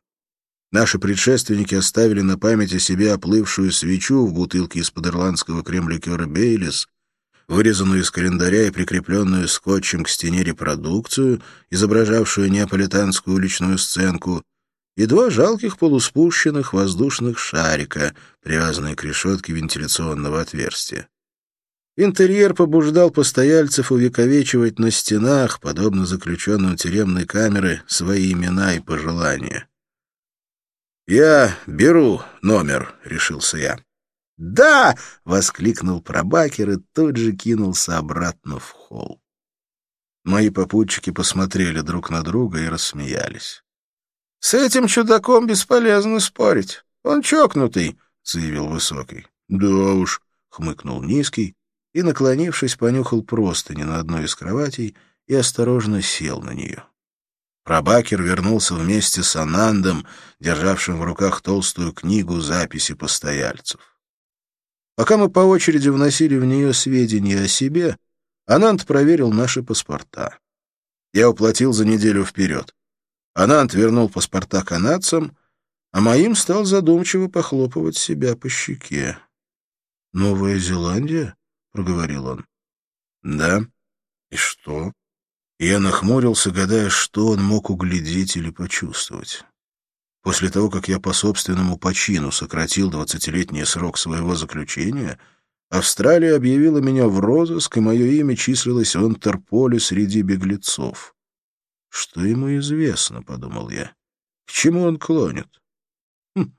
Наши предшественники оставили на память о себе оплывшую свечу в бутылке из-под ирландского крем-ликера «Бейлис», вырезанную из календаря и прикрепленную скотчем к стене репродукцию, изображавшую неаполитанскую уличную сценку, и два жалких полуспущенных воздушных шарика, привязанные к решетке вентиляционного отверстия. Интерьер побуждал постояльцев увековечивать на стенах, подобно заключенным тюремной камеры, свои имена и пожелания. «Я беру номер», — решился я. «Да!» — воскликнул пробакер и тут же кинулся обратно в холл. Мои попутчики посмотрели друг на друга и рассмеялись. «С этим чудаком бесполезно спорить. Он чокнутый», — заявил Высокий. «Да уж», — хмыкнул Низкий и, наклонившись, понюхал простыни на одной из кроватей и осторожно сел на нее. Пробакер вернулся вместе с Анандом, державшим в руках толстую книгу записи постояльцев. Пока мы по очереди вносили в нее сведения о себе, Анант проверил наши паспорта. Я уплатил за неделю вперед. Анант вернул паспорта канадцам, а моим стал задумчиво похлопывать себя по щеке. «Новая Зеландия?» — проговорил он. «Да. И что?» Я нахмурился, гадая, что он мог углядеть или почувствовать. После того, как я по собственному почину сократил двадцатилетний срок своего заключения, Австралия объявила меня в розыск, и мое имя числилось в Интерполе среди беглецов. «Что ему известно?» — подумал я. «К чему он клонит?» хм.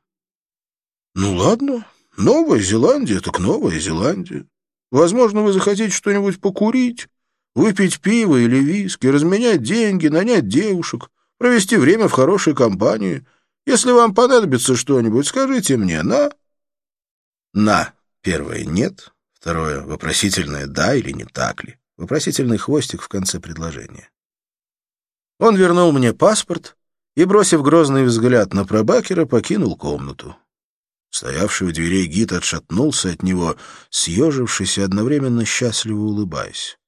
Ну ладно, Новая Зеландия так Новая Зеландия. Возможно, вы захотите что-нибудь покурить, выпить пиво или виски, разменять деньги, нанять девушек, провести время в хорошей компании. Если вам понадобится что-нибудь, скажите мне «на». «На» первое «нет», второе вопросительное «да» или «не так ли». Вопросительный хвостик в конце предложения. Он вернул мне паспорт и, бросив грозный взгляд на пробакера, покинул комнату. Стоявший у дверей гид отшатнулся от него, съежившись и одновременно счастливо улыбаясь.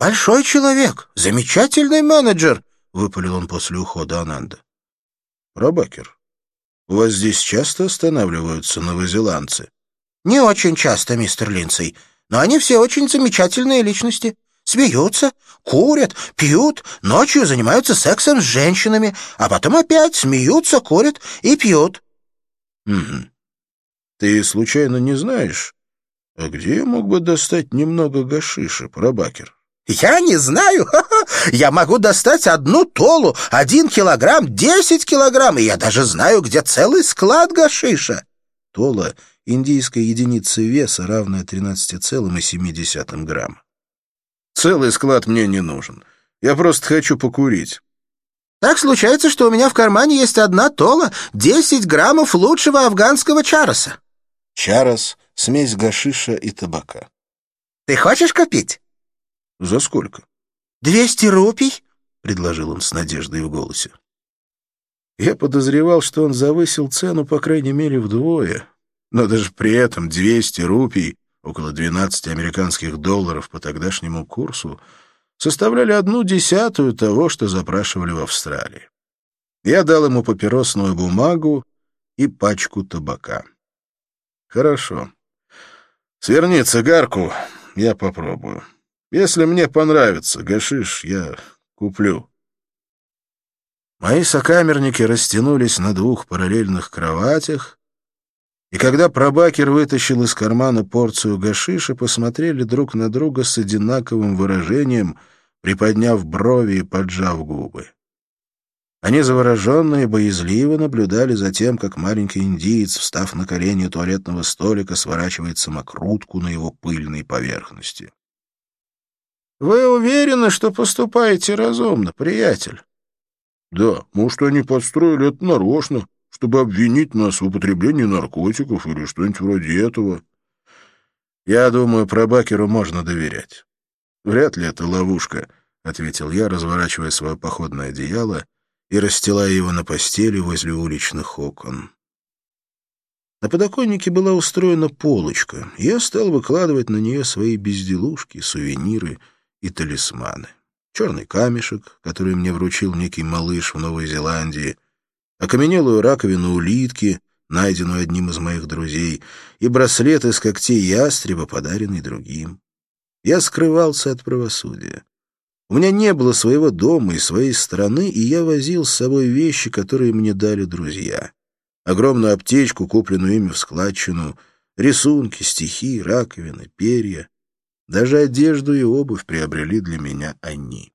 «Большой человек! Замечательный менеджер!» — выпалил он после ухода Ананда. «Пробакер, у вас здесь часто останавливаются новозеландцы?» «Не очень часто, мистер Линдсей, но они все очень замечательные личности. Смеются, курят, пьют, ночью занимаются сексом с женщинами, а потом опять смеются, курят и пьют». «Угу. Ты случайно не знаешь, а где я мог бы достать немного гашиша, пробакер?» «Я не знаю. Я могу достать одну толу, один килограмм, десять килограмм, и я даже знаю, где целый склад гашиша». Тола — индийская единица веса, равная 13,7 грамм. «Целый склад мне не нужен. Я просто хочу покурить». «Так случается, что у меня в кармане есть одна тола, десять граммов лучшего афганского чароса». Чарос — смесь гашиша и табака. «Ты хочешь купить?» «За сколько?» «Двести рупий», — предложил он с надеждой в голосе. Я подозревал, что он завысил цену, по крайней мере, вдвое. Но даже при этом 200 рупий, около 12 американских долларов по тогдашнему курсу, составляли одну десятую того, что запрашивали в Австралии. Я дал ему папиросную бумагу и пачку табака. Хорошо. Сверни цигарку, я попробую. Если мне понравится гашиш, я куплю. Мои сокамерники растянулись на двух параллельных кроватях, и когда пробакер вытащил из кармана порцию гашиша, посмотрели друг на друга с одинаковым выражением, приподняв брови и поджав губы. Они завороженно и боязливо наблюдали за тем, как маленький индиец, встав на колени туалетного столика, сворачивает самокрутку на его пыльной поверхности. «Вы уверены, что поступаете разумно, приятель?» «Да, может, они подстроили это нарочно, чтобы обвинить нас в употреблении наркотиков или что-нибудь вроде этого». «Я думаю, пробакеру можно доверять». «Вряд ли это ловушка», — ответил я, разворачивая свое походное одеяло и расстилая его на постели возле уличных окон. На подоконнике была устроена полочка, и я стал выкладывать на нее свои безделушки, сувениры и талисманы. Черный камешек, который мне вручил некий малыш в Новой Зеландии, окаменелую раковину улитки, найденную одним из моих друзей, и браслет из когтей ястреба, подаренный другим. Я скрывался от правосудия. У меня не было своего дома и своей страны, и я возил с собой вещи, которые мне дали друзья. Огромную аптечку, купленную ими в складчину, рисунки, стихи, раковины, перья. Даже одежду и обувь приобрели для меня они.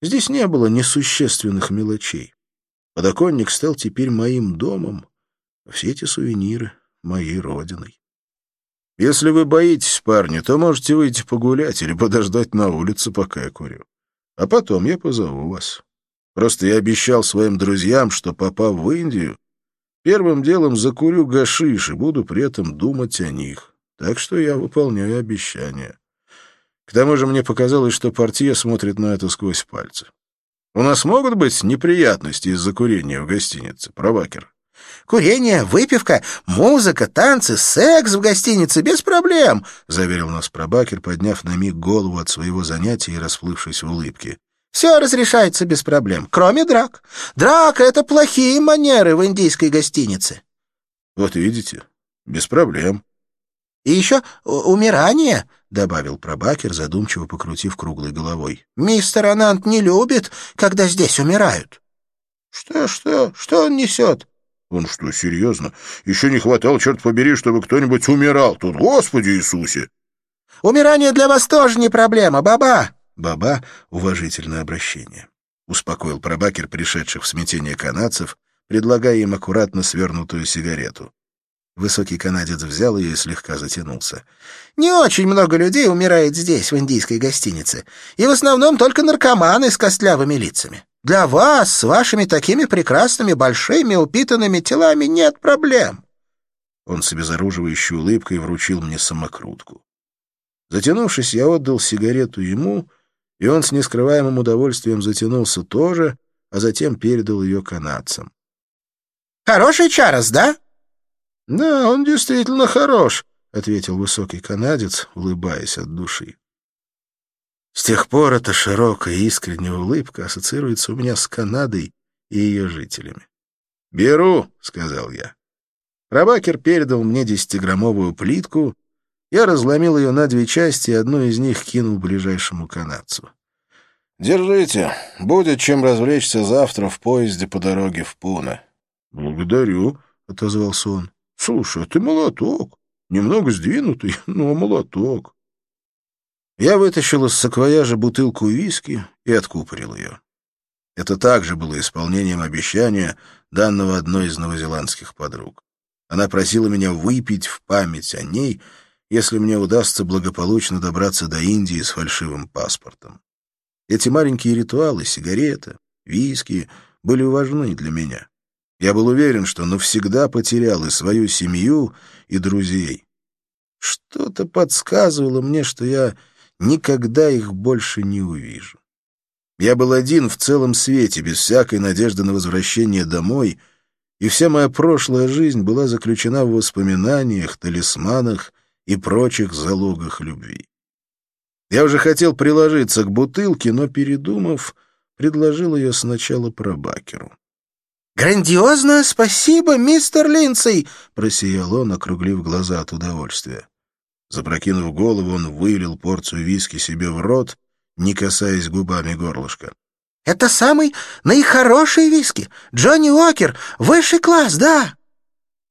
Здесь не было несущественных мелочей. Подоконник стал теперь моим домом, а все эти сувениры — моей родиной. Если вы боитесь, парни, то можете выйти погулять или подождать на улице, пока я курю. А потом я позову вас. Просто я обещал своим друзьям, что, попав в Индию, первым делом закурю гашиш и буду при этом думать о них. Так что я выполняю обещание. К тому же мне показалось, что партия смотрит на это сквозь пальцы. У нас могут быть неприятности из-за курения в гостинице, пробакер? Курение, выпивка, музыка, танцы, секс в гостинице без проблем», — заверил нас пробакер, подняв на миг голову от своего занятия и расплывшись в улыбке. «Все разрешается без проблем, кроме драк. Драка — это плохие манеры в индийской гостинице». «Вот видите, без проблем». «И еще умирание», — добавил пробакер, задумчиво покрутив круглой головой. «Мистер Анант не любит, когда здесь умирают». «Что-что? Что он несет?» Он что, серьезно? Еще не хватало, черт побери, чтобы кто-нибудь умирал тут. Господи Иисусе! Умирание для вас тоже не проблема, баба. Баба — уважительное обращение. Успокоил пробакер пришедших в смятение канадцев, предлагая им аккуратно свернутую сигарету. Высокий канадец взял ее и слегка затянулся. «Не очень много людей умирает здесь, в индийской гостинице, и в основном только наркоманы с костлявыми лицами. Для вас, с вашими такими прекрасными, большими, упитанными телами, нет проблем». Он с обезоруживающей улыбкой вручил мне самокрутку. Затянувшись, я отдал сигарету ему, и он с нескрываемым удовольствием затянулся тоже, а затем передал ее канадцам. «Хороший Чарос, да?» «Да, он действительно хорош», — ответил высокий канадец, улыбаясь от души. С тех пор эта широкая искренняя улыбка ассоциируется у меня с Канадой и ее жителями. «Беру», — сказал я. Рабакер передал мне десятиграммовую плитку, я разломил ее на две части и одну из них кинул ближайшему канадцу. «Держите, будет чем развлечься завтра в поезде по дороге в Пуна». «Благодарю», — отозвался он. Слушай, а ты молоток. Немного сдвинутый, но молоток. Я вытащил из саквояжа бутылку виски и откупорил ее. Это также было исполнением обещания, данного одной из новозеландских подруг. Она просила меня выпить в память о ней, если мне удастся благополучно добраться до Индии с фальшивым паспортом. Эти маленькие ритуалы, сигареты, виски были важны для меня. Я был уверен, что навсегда потерял и свою семью, и друзей. Что-то подсказывало мне, что я никогда их больше не увижу. Я был один в целом свете, без всякой надежды на возвращение домой, и вся моя прошлая жизнь была заключена в воспоминаниях, талисманах и прочих залогах любви. Я уже хотел приложиться к бутылке, но, передумав, предложил ее сначала пробакеру. «Грандиозное спасибо, мистер Линдсей!» — просиял он, округлив глаза от удовольствия. Запрокинув голову, он вылил порцию виски себе в рот, не касаясь губами горлышка. «Это самый наихороший виски! Джонни Уокер! Высший класс, да!»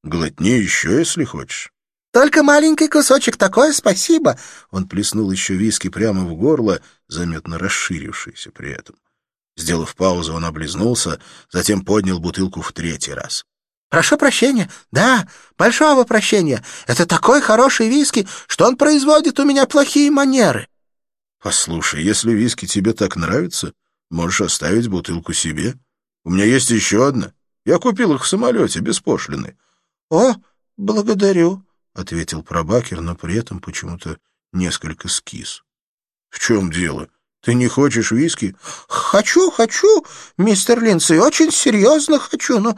«Глотни еще, если хочешь». «Только маленький кусочек, такое спасибо!» Он плеснул еще виски прямо в горло, заметно расширившийся при этом. Сделав паузу, он облизнулся, затем поднял бутылку в третий раз. «Прошу прощения. Да, большого прощения. Это такой хороший виски, что он производит у меня плохие манеры». «Послушай, если виски тебе так нравится, можешь оставить бутылку себе. У меня есть еще одна. Я купил их в самолете, без пошлины». «О, благодарю», — ответил пробакер, но при этом почему-то несколько скис. «В чем дело?» Ты не хочешь виски? Хочу, хочу, мистер Линдси, очень серьезно хочу, но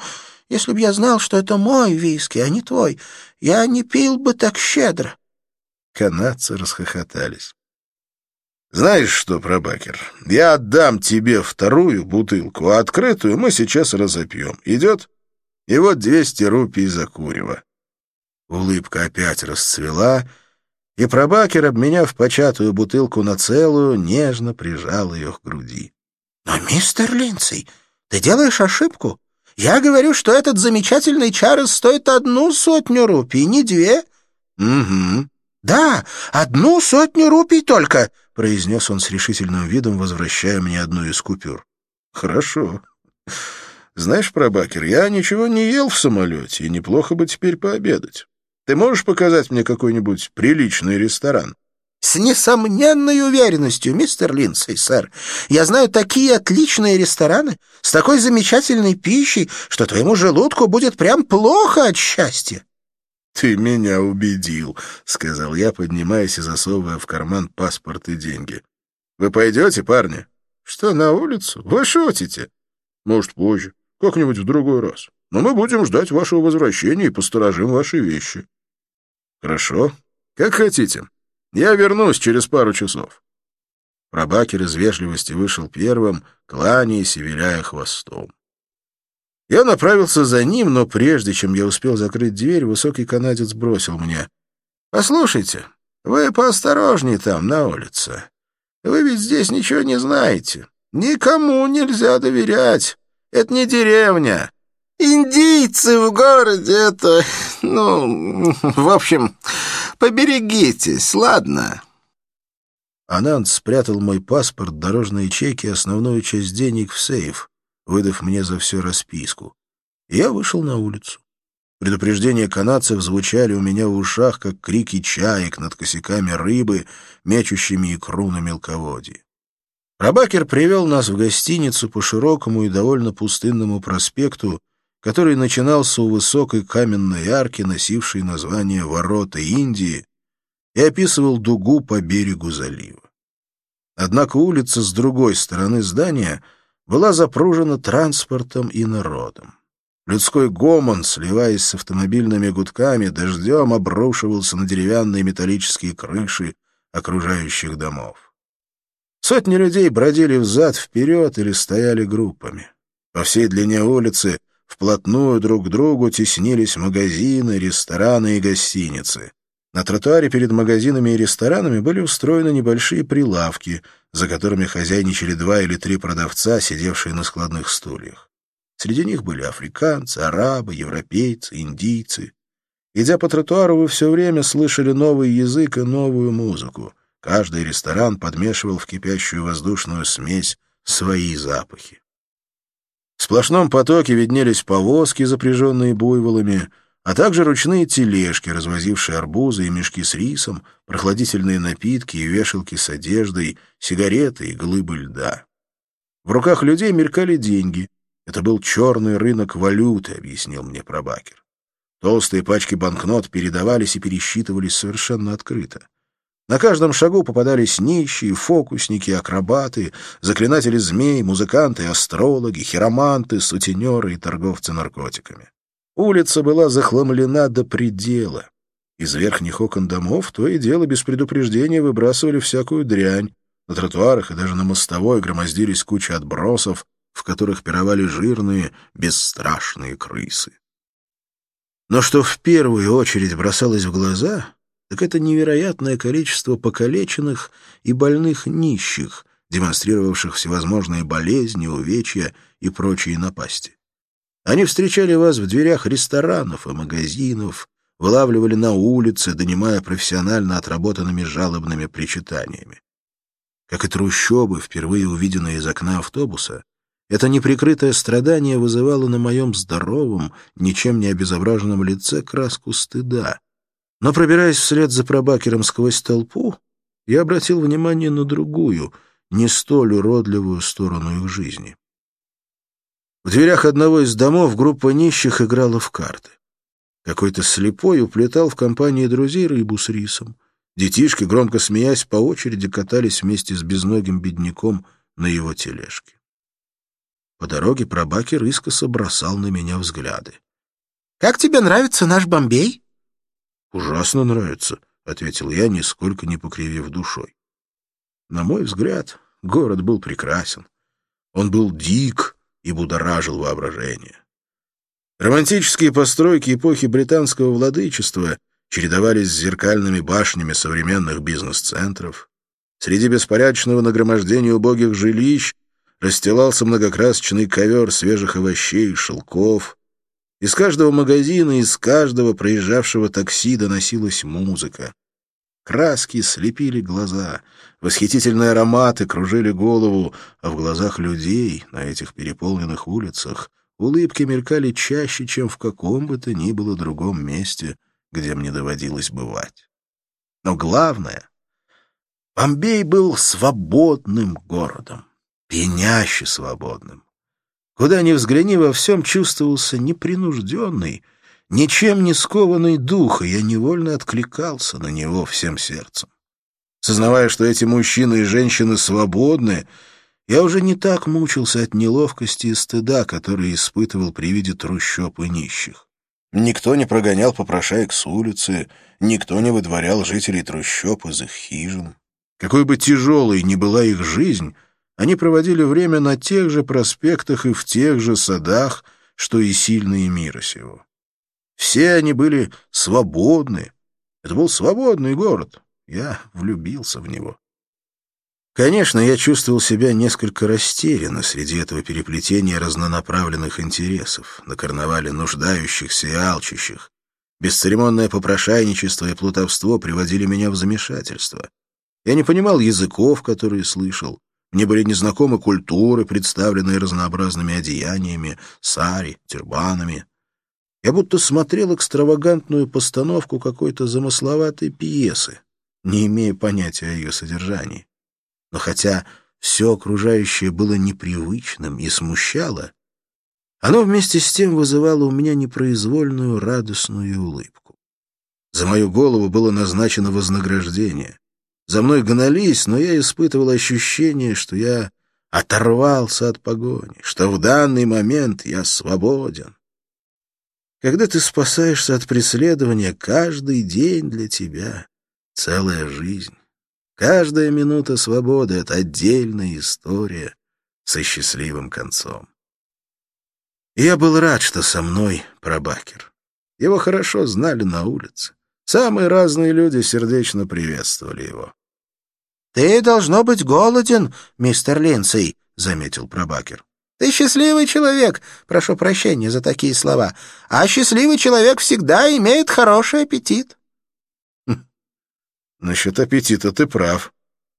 если б я знал, что это мой виски, а не твой, я не пил бы так щедро. Канадцы расхохотались. «Знаешь что, пробакер, я отдам тебе вторую бутылку, а открытую мы сейчас разопьем. Идет? И вот двести рупий за курево». Улыбка опять расцвела, и пробакер, обменяв початую бутылку на целую, нежно прижал ее к груди. «Но, мистер Линдсей, ты делаешь ошибку. Я говорю, что этот замечательный Чарльз стоит одну сотню рупий, не две». «Угу». «Да, одну сотню рупий только», — произнес он с решительным видом, возвращая мне одну из купюр. «Хорошо. Знаешь, пробакер, я ничего не ел в самолете, и неплохо бы теперь пообедать. Ты можешь показать мне какой-нибудь приличный ресторан?» «С несомненной уверенностью, мистер Линдсей, сэр. Я знаю такие отличные рестораны с такой замечательной пищей, что твоему желудку будет прям плохо от счастья». «Ты меня убедил», — сказал я, поднимаясь и засовывая в карман паспорт и деньги. «Вы пойдете, парни?» «Что, на улицу? Вы шутите?» «Может, позже. Как-нибудь в другой раз. Но мы будем ждать вашего возвращения и посторожим ваши вещи». «Хорошо. Как хотите. Я вернусь через пару часов». Пробакер из вежливости вышел первым, кланяясь и виляя хвостом. Я направился за ним, но прежде чем я успел закрыть дверь, высокий канадец бросил мне. «Послушайте, вы поосторожнее там, на улице. Вы ведь здесь ничего не знаете. Никому нельзя доверять. Это не деревня. Индийцы в городе — это... Ну, в общем, поберегитесь, ладно?» Ананд спрятал мой паспорт, дорожные чеки и основную часть денег в сейф, выдав мне за все расписку. я вышел на улицу. Предупреждения канадцев звучали у меня в ушах, как крики чаек над косяками рыбы, мечущими икру на мелководье. Рабакер привел нас в гостиницу по широкому и довольно пустынному проспекту, который начинался у высокой каменной арки, носившей название «Ворота Индии», и описывал дугу по берегу залива. Однако улица с другой стороны здания была запружена транспортом и народом. Людской гомон, сливаясь с автомобильными гудками, дождем обрушивался на деревянные металлические крыши окружающих домов. Сотни людей бродили взад-вперед или стояли группами. По всей длине улицы вплотную друг к другу теснились магазины, рестораны и гостиницы. На тротуаре перед магазинами и ресторанами были устроены небольшие прилавки, за которыми хозяйничали два или три продавца, сидевшие на складных стульях. Среди них были африканцы, арабы, европейцы, индийцы. Идя по тротуару, вы все время слышали новый язык и новую музыку. Каждый ресторан подмешивал в кипящую воздушную смесь свои запахи. Сплошном потоке виднелись повозки, запряженные буйволами, а также ручные тележки, развозившие арбузы и мешки с рисом, прохладительные напитки и вешалки с одеждой, сигареты и глыбы льда. В руках людей мелькали деньги. Это был черный рынок валюты, объяснил мне пробакер. Толстые пачки банкнот передавались и пересчитывались совершенно открыто. На каждом шагу попадались нищие, фокусники, акробаты, заклинатели змей, музыканты, астрологи, хироманты, сутенеры и торговцы наркотиками. Улица была захламлена до предела. Из верхних окон домов то и дело без предупреждения выбрасывали всякую дрянь. На тротуарах и даже на мостовой громоздились кучи отбросов, в которых пировали жирные, бесстрашные крысы. Но что в первую очередь бросалось в глаза — так это невероятное количество покалеченных и больных нищих, демонстрировавших всевозможные болезни, увечья и прочие напасти. Они встречали вас в дверях ресторанов и магазинов, вылавливали на улице, донимая профессионально отработанными жалобными причитаниями. Как и трущобы, впервые увиденные из окна автобуса, это неприкрытое страдание вызывало на моем здоровом, ничем не обезображенном лице краску стыда, но, пробираясь вслед за пробакером сквозь толпу, я обратил внимание на другую, не столь уродливую сторону их жизни. В дверях одного из домов группа нищих играла в карты. Какой-то слепой уплетал в компании друзей рыбу с рисом. Детишки, громко смеясь, по очереди катались вместе с безногим бедняком на его тележке. По дороге пробакер искоса бросал на меня взгляды. — Как тебе нравится наш Бомбей? «Ужасно нравится», — ответил я, нисколько не покривив душой. На мой взгляд, город был прекрасен. Он был дик и будоражил воображение. Романтические постройки эпохи британского владычества чередовались с зеркальными башнями современных бизнес-центров. Среди беспорядочного нагромождения убогих жилищ расстилался многокрасочный ковер свежих овощей и шелков, из каждого магазина, из каждого проезжавшего такси доносилась музыка. Краски слепили глаза, восхитительные ароматы кружили голову, а в глазах людей на этих переполненных улицах улыбки мелькали чаще, чем в каком бы то ни было другом месте, где мне доводилось бывать. Но главное, Бомбей был свободным городом, пьяняще свободным. Куда ни взгляни, во всем чувствовался непринужденный, ничем не скованный дух, и я невольно откликался на него всем сердцем. Сознавая, что эти мужчины и женщины свободны, я уже не так мучился от неловкости и стыда, которые испытывал при виде трущоб и нищих. Никто не прогонял попрошаек с улицы, никто не выдворял жителей трущоб из их хижин. Какой бы тяжелой ни была их жизнь — они проводили время на тех же проспектах и в тех же садах, что и сильные мира сего. Все они были свободны. Это был свободный город. Я влюбился в него. Конечно, я чувствовал себя несколько растерянно среди этого переплетения разнонаправленных интересов, на карнавале нуждающихся и алчущих. Бесцеремонное попрошайничество и плутовство приводили меня в замешательство. Я не понимал языков, которые слышал. Мне были незнакомы культуры, представленные разнообразными одеяниями, сари, тюрбанами. Я будто смотрел экстравагантную постановку какой-то замысловатой пьесы, не имея понятия о ее содержании. Но хотя все окружающее было непривычным и смущало, оно вместе с тем вызывало у меня непроизвольную радостную улыбку. За мою голову было назначено вознаграждение. За мной гнались, но я испытывал ощущение, что я оторвался от погони, что в данный момент я свободен. Когда ты спасаешься от преследования, каждый день для тебя — целая жизнь. Каждая минута свободы — это отдельная история со счастливым концом. Я был рад, что со мной пробакер. Его хорошо знали на улице. Самые разные люди сердечно приветствовали его. «Ты, должно быть, голоден, мистер Линдсей», — заметил пробакер. «Ты счастливый человек, прошу прощения за такие слова, а счастливый человек всегда имеет хороший аппетит». Хм. «Насчет аппетита ты прав.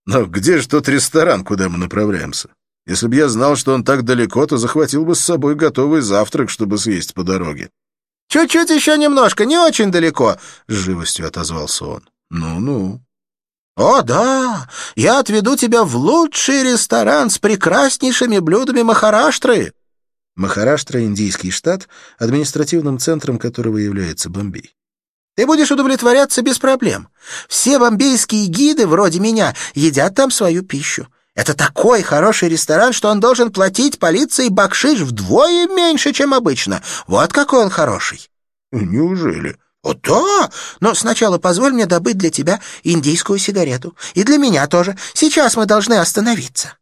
Но где же тот ресторан, куда мы направляемся? Если бы я знал, что он так далеко, то захватил бы с собой готовый завтрак, чтобы съесть по дороге». «Чуть-чуть еще немножко, не очень далеко», — с живостью отозвался он. «Ну-ну». «О, да! Я отведу тебя в лучший ресторан с прекраснейшими блюдами Махараштры!» Махараштра — индийский штат, административным центром которого является Бомбей. «Ты будешь удовлетворяться без проблем. Все бомбейские гиды, вроде меня, едят там свою пищу. Это такой хороший ресторан, что он должен платить полиции бакшиш вдвое меньше, чем обычно. Вот какой он хороший». «Неужели?» «О, да! Но сначала позволь мне добыть для тебя индийскую сигарету. И для меня тоже. Сейчас мы должны остановиться».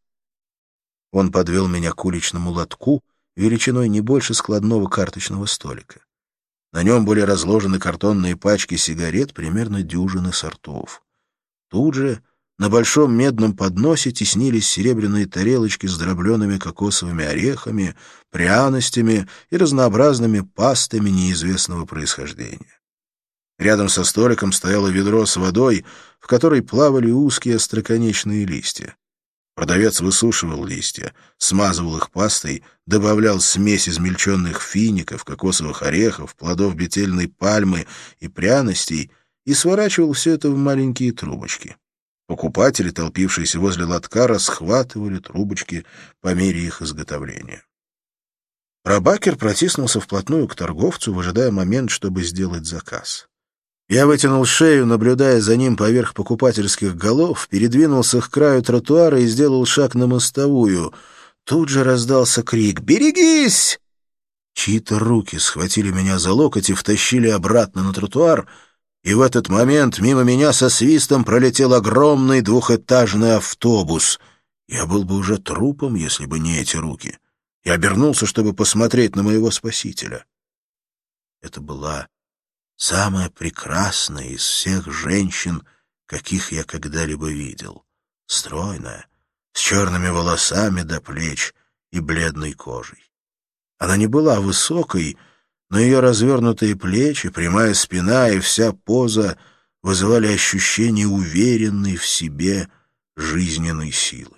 Он подвел меня к уличному лотку, величиной не больше складного карточного столика. На нем были разложены картонные пачки сигарет примерно дюжины сортов. Тут же на большом медном подносе теснились серебряные тарелочки с дробленными кокосовыми орехами, пряностями и разнообразными пастами неизвестного происхождения. Рядом со столиком стояло ведро с водой, в которой плавали узкие остроконечные листья. Продавец высушивал листья, смазывал их пастой, добавлял смесь измельченных фиников, кокосовых орехов, плодов бетельной пальмы и пряностей и сворачивал все это в маленькие трубочки. Покупатели, толпившиеся возле лотка, расхватывали трубочки по мере их изготовления. Рабакер протиснулся вплотную к торговцу, выжидая момент, чтобы сделать заказ. Я вытянул шею, наблюдая за ним поверх покупательских голов, передвинулся к краю тротуара и сделал шаг на мостовую. Тут же раздался крик «Берегись!». Чьи-то руки схватили меня за локоть и втащили обратно на тротуар, и в этот момент мимо меня со свистом пролетел огромный двухэтажный автобус. Я был бы уже трупом, если бы не эти руки. Я обернулся, чтобы посмотреть на моего спасителя. Это была самая прекрасная из всех женщин, каких я когда-либо видел. Стройная, с черными волосами до плеч и бледной кожей. Она не была высокой, но ее развернутые плечи, прямая спина и вся поза вызывали ощущение уверенной в себе жизненной силы.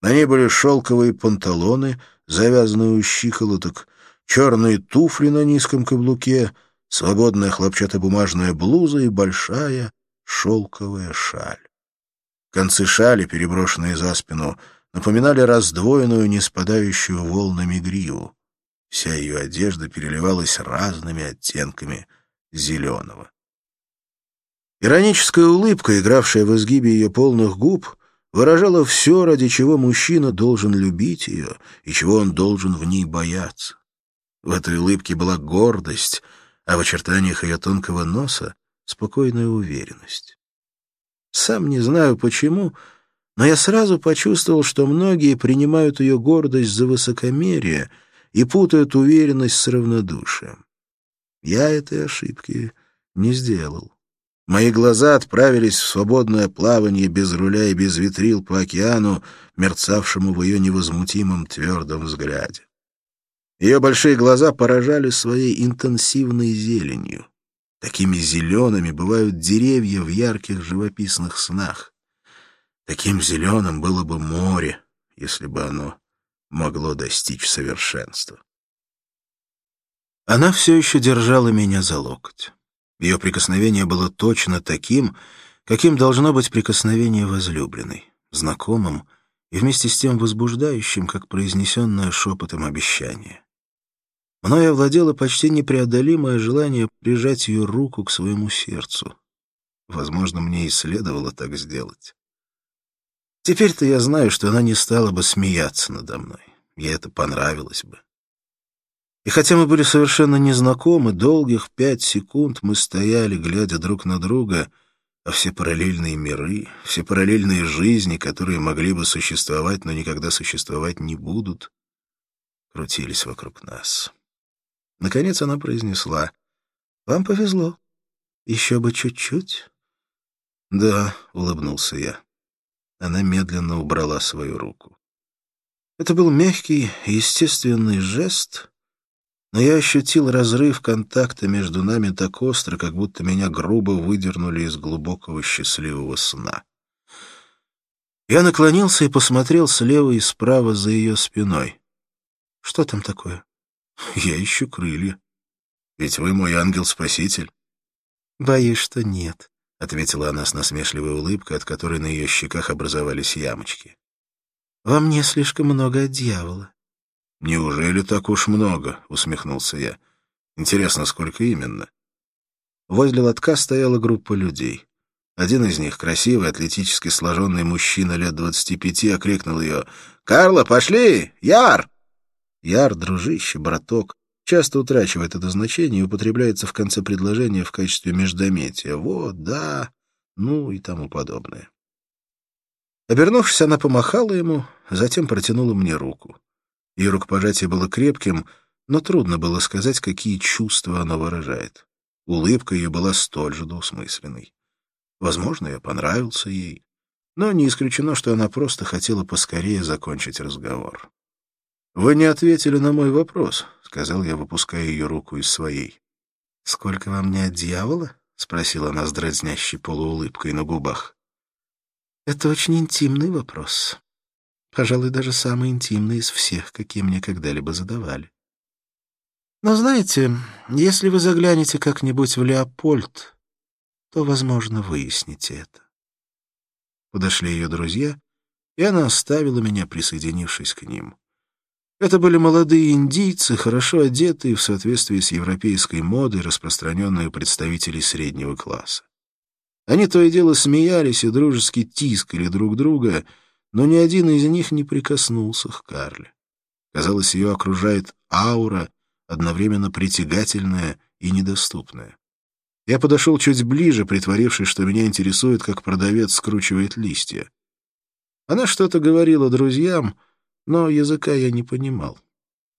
На ней были шелковые панталоны, завязанные у щиколоток, черные туфли на низком каблуке — свободная хлопчатобумажная блуза и большая шелковая шаль. Концы шали, переброшенные за спину, напоминали раздвоенную, не спадающую волнами гриву. Вся ее одежда переливалась разными оттенками зеленого. Ироническая улыбка, игравшая в изгибе ее полных губ, выражала все, ради чего мужчина должен любить ее и чего он должен в ней бояться. В этой улыбке была гордость — а в очертаниях ее тонкого носа спокойная уверенность. Сам не знаю почему, но я сразу почувствовал, что многие принимают ее гордость за высокомерие и путают уверенность с равнодушием. Я этой ошибки не сделал. Мои глаза отправились в свободное плавание без руля и без ветрил по океану, мерцавшему в ее невозмутимом твердом взгляде. Ее большие глаза поражали своей интенсивной зеленью. Такими зелеными бывают деревья в ярких живописных снах. Таким зеленым было бы море, если бы оно могло достичь совершенства. Она все еще держала меня за локоть. Ее прикосновение было точно таким, каким должно быть прикосновение возлюбленной, знакомым и вместе с тем возбуждающим, как произнесенное шепотом обещание. Мною овладело почти непреодолимое желание прижать ее руку к своему сердцу. Возможно, мне и следовало так сделать. Теперь-то я знаю, что она не стала бы смеяться надо мной. Ей это понравилось бы. И хотя мы были совершенно незнакомы, долгих пять секунд мы стояли, глядя друг на друга, а все параллельные миры, все параллельные жизни, которые могли бы существовать, но никогда существовать не будут, крутились вокруг нас. Наконец она произнесла, «Вам повезло. Еще бы чуть-чуть». «Да», — улыбнулся я. Она медленно убрала свою руку. Это был мягкий, естественный жест, но я ощутил разрыв контакта между нами так остро, как будто меня грубо выдернули из глубокого счастливого сна. Я наклонился и посмотрел слева и справа за ее спиной. «Что там такое?» «Я ищу крылья. Ведь вы мой ангел-спаситель». «Боюсь, что нет», — ответила она с насмешливой улыбкой, от которой на ее щеках образовались ямочки. «Во мне слишком много дьявола. «Неужели так уж много?» — усмехнулся я. «Интересно, сколько именно?» Возле лотка стояла группа людей. Один из них, красивый, атлетически сложенный мужчина лет двадцати пяти, окрикнул ее. «Карла, пошли! Яр!» Яр, дружище, браток, часто утрачивает это значение и употребляется в конце предложения в качестве междометия. Вот, да, ну и тому подобное. Обернувшись, она помахала ему, затем протянула мне руку. Ее рукопожатие было крепким, но трудно было сказать, какие чувства оно выражает. Улыбка ее была столь же двусмысленной. Возможно, я понравился ей, но не исключено, что она просто хотела поскорее закончить разговор. «Вы не ответили на мой вопрос», — сказал я, выпуская ее руку из своей. «Сколько вам не от дьявола?» — спросила она с дразнящей полуулыбкой на губах. «Это очень интимный вопрос пожалуй, даже самый интимный из всех, какие мне когда-либо задавали. Но знаете, если вы заглянете как-нибудь в Леопольд, то, возможно, выясните это. Подошли ее друзья, и она оставила меня, присоединившись к ним. Это были молодые индийцы, хорошо одетые в соответствии с европейской модой, распространенной у представителей среднего класса. Они то и дело смеялись и дружески тискали друг друга — но ни один из них не прикоснулся к Карле. Казалось, ее окружает аура, одновременно притягательная и недоступная. Я подошел чуть ближе, притворившись, что меня интересует, как продавец скручивает листья. Она что-то говорила друзьям, но языка я не понимал.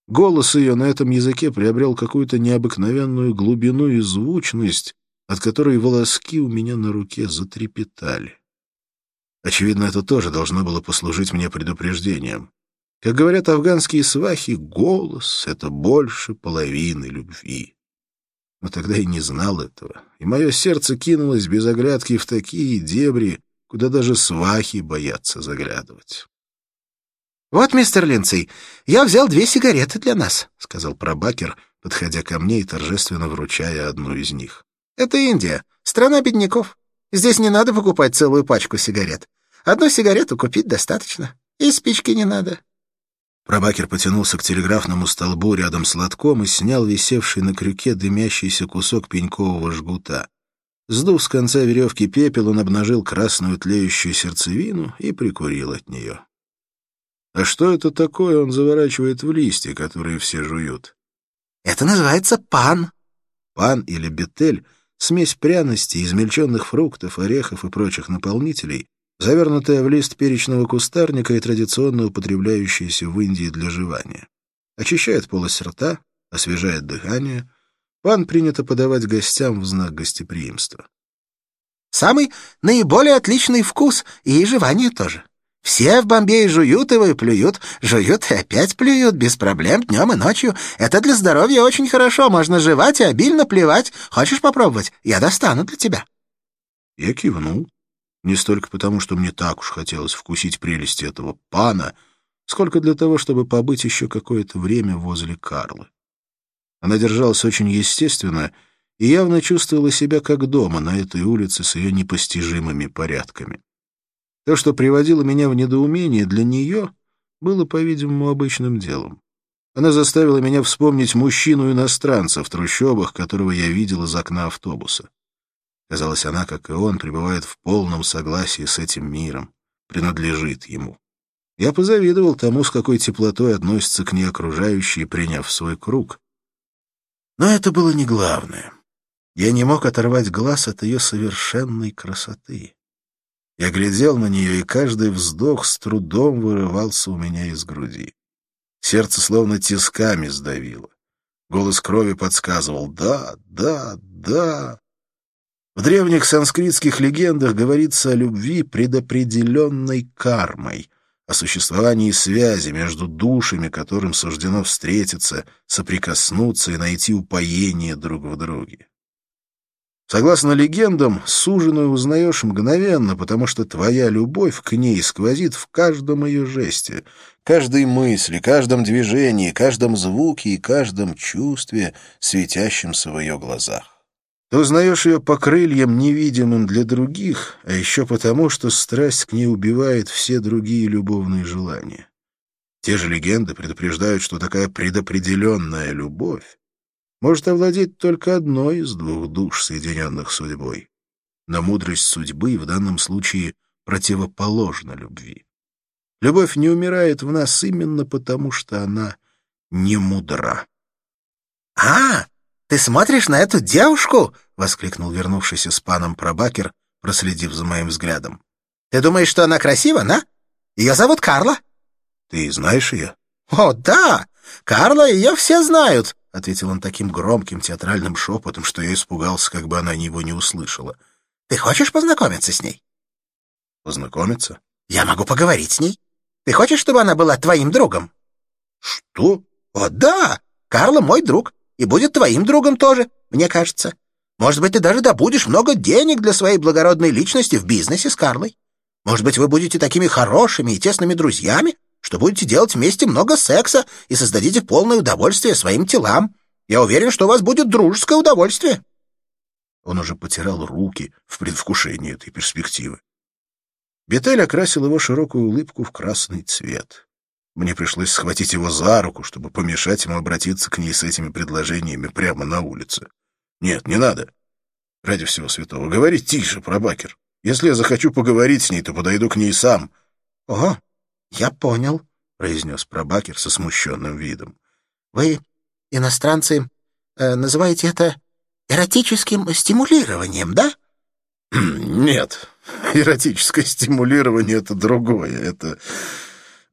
Голос ее на этом языке приобрел какую-то необыкновенную глубину и звучность, от которой волоски у меня на руке затрепетали. Очевидно, это тоже должно было послужить мне предупреждением. Как говорят афганские свахи, голос — это больше половины любви. Но тогда я не знал этого, и мое сердце кинулось без оглядки в такие дебри, куда даже свахи боятся заглядывать. «Вот, мистер Линдсей, я взял две сигареты для нас», — сказал прабакер, подходя ко мне и торжественно вручая одну из них. «Это Индия, страна бедняков. Здесь не надо покупать целую пачку сигарет. Одну сигарету купить достаточно, и спички не надо». Пробакер потянулся к телеграфному столбу рядом с лотком и снял висевший на крюке дымящийся кусок пенькового жгута. Сдув с конца веревки пепел, он обнажил красную тлеющую сердцевину и прикурил от нее. А что это такое он заворачивает в листья, которые все жуют? Это называется пан. Пан или бетель — смесь пряностей, измельченных фруктов, орехов и прочих наполнителей, завернутая в лист перечного кустарника и традиционно употребляющаяся в Индии для жевания. Очищает полость рта, освежает дыхание. Пан принято подавать гостям в знак гостеприимства. Самый наиболее отличный вкус и жевание тоже. Все в Бомбее жуют его и плюют, жуют и опять плюют, без проблем, днем и ночью. Это для здоровья очень хорошо, можно жевать и обильно плевать. Хочешь попробовать? Я достану для тебя. Я кивнул. Не столько потому, что мне так уж хотелось вкусить прелести этого пана, сколько для того, чтобы побыть еще какое-то время возле Карлы. Она держалась очень естественно и явно чувствовала себя как дома на этой улице с ее непостижимыми порядками. То, что приводило меня в недоумение, для нее было, по-видимому, обычным делом. Она заставила меня вспомнить мужчину-иностранца в трущобах, которого я видел из окна автобуса. Казалось, она, как и он, пребывает в полном согласии с этим миром, принадлежит ему. Я позавидовал тому, с какой теплотой относятся к ней окружающие, приняв свой круг. Но это было не главное. Я не мог оторвать глаз от ее совершенной красоты. Я глядел на нее, и каждый вздох с трудом вырывался у меня из груди. Сердце словно тисками сдавило. Голос крови подсказывал «да, да, да». В древних санскритских легендах говорится о любви предопределенной кармой, о существовании связи между душами, которым суждено встретиться, соприкоснуться и найти упоение друг в друге. Согласно легендам, суженую узнаешь мгновенно, потому что твоя любовь к ней сквозит в каждом ее жесте, каждой мысли, каждом движении, каждом звуке и каждом чувстве, светящемся в ее глазах. Ты узнаешь ее по крыльям, невидимым для других, а еще потому, что страсть к ней убивает все другие любовные желания. Те же легенды предупреждают, что такая предопределенная любовь может овладеть только одной из двух душ, соединенных судьбой. Но мудрость судьбы в данном случае противоположна любви. Любовь не умирает в нас именно потому, что она не мудра. — А, ты смотришь на эту девушку? — воскликнул вернувшийся с паном Пробакер, проследив за моим взглядом. — Ты думаешь, что она красива, да? Ее зовут Карла? — Ты знаешь ее? — О, да! Карла, ее все знают. — ответил он таким громким театральным шепотом, что я испугался, как бы она его не услышала. — Ты хочешь познакомиться с ней? — Познакомиться? — Я могу поговорить с ней. Ты хочешь, чтобы она была твоим другом? — Что? — О, да! Карла мой друг, и будет твоим другом тоже, мне кажется. Может быть, ты даже добудешь много денег для своей благородной личности в бизнесе с Карлой. Может быть, вы будете такими хорошими и тесными друзьями, что будете делать вместе много секса и создадите полное удовольствие своим телам. Я уверен, что у вас будет дружеское удовольствие». Он уже потирал руки в предвкушении этой перспективы. Бетель окрасил его широкую улыбку в красный цвет. Мне пришлось схватить его за руку, чтобы помешать ему обратиться к ней с этими предложениями прямо на улице. «Нет, не надо. Ради всего святого, говори тише, пробакер. Если я захочу поговорить с ней, то подойду к ней сам». «Ого, «Я понял», — произнес пробакер со смущенным видом. «Вы, иностранцы, э, называете это эротическим стимулированием, да?» «Нет, эротическое стимулирование — это другое, это...»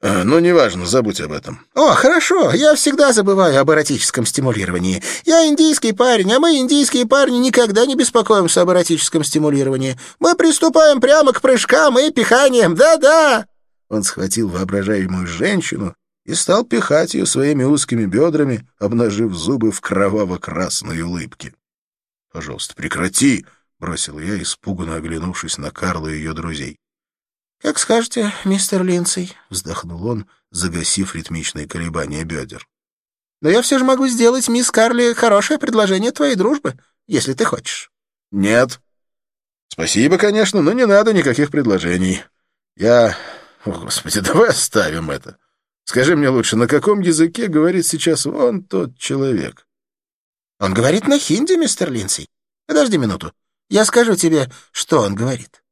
э, «Ну, неважно, забудь об этом». «О, хорошо, я всегда забываю об эротическом стимулировании. Я индийский парень, а мы, индийские парни, никогда не беспокоимся об эротическом стимулировании. Мы приступаем прямо к прыжкам и пиханиям, да-да!» Он схватил воображаемую женщину и стал пихать ее своими узкими бедрами, обнажив зубы в кроваво-красной улыбке. — Пожалуйста, прекрати! — бросил я, испуганно оглянувшись на Карла и ее друзей. — Как скажете, мистер Линдсей, — вздохнул он, загасив ритмичные колебания бедер. — Но я все же могу сделать мисс Карли хорошее предложение твоей дружбы, если ты хочешь. — Нет. — Спасибо, конечно, но не надо никаких предложений. Я о, Господи, давай оставим это. Скажи мне лучше, на каком языке говорит сейчас вон тот человек? Он говорит на хинди, мистер Линдси. Подожди минуту. Я скажу тебе, что он говорит.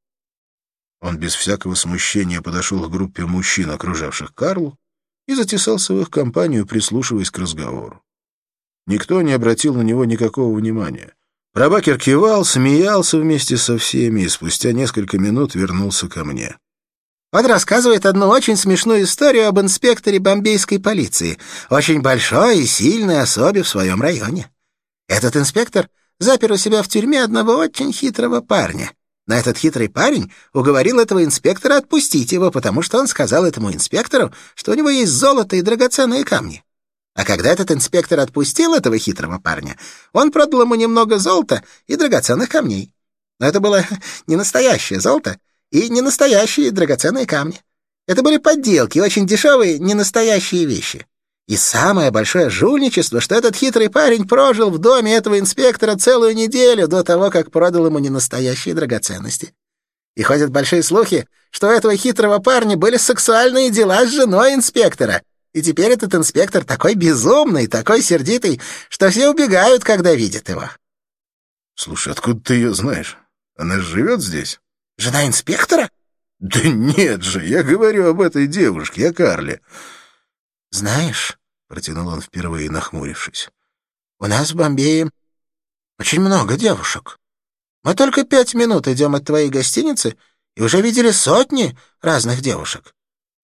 Он без всякого смущения подошел к группе мужчин, окружавших Карлу, и затесался в их компанию, прислушиваясь к разговору. Никто не обратил на него никакого внимания. Рабакер кивал, смеялся вместе со всеми и спустя несколько минут вернулся ко мне. Он рассказывает одну очень смешную историю об инспекторе бомбейской полиции, очень большой и сильной особе в своем районе. Этот инспектор запер у себя в тюрьме одного очень хитрого парня. Но этот хитрый парень уговорил этого инспектора отпустить его, потому что он сказал этому инспектору, что у него есть золото и драгоценные камни. А когда этот инспектор отпустил этого хитрого парня, он продал ему немного золота и драгоценных камней. Но это было не настоящее золото, и не настоящие драгоценные камни. Это были подделки, очень дешевые, ненастоящие вещи. И самое большое жульничество, что этот хитрый парень прожил в доме этого инспектора целую неделю до того, как продал ему ненастоящие драгоценности. И ходят большие слухи, что у этого хитрого парня были сексуальные дела с женой инспектора. И теперь этот инспектор такой безумный, такой сердитый, что все убегают, когда видят его. Слушай, откуда ты ее знаешь? Она живет здесь? Жена инспектора? Да нет же, я говорю об этой девушке, о Карле. Знаешь, — протянул он впервые, нахмурившись, — у нас в Бомбее очень много девушек. Мы только пять минут идем от твоей гостиницы и уже видели сотни разных девушек.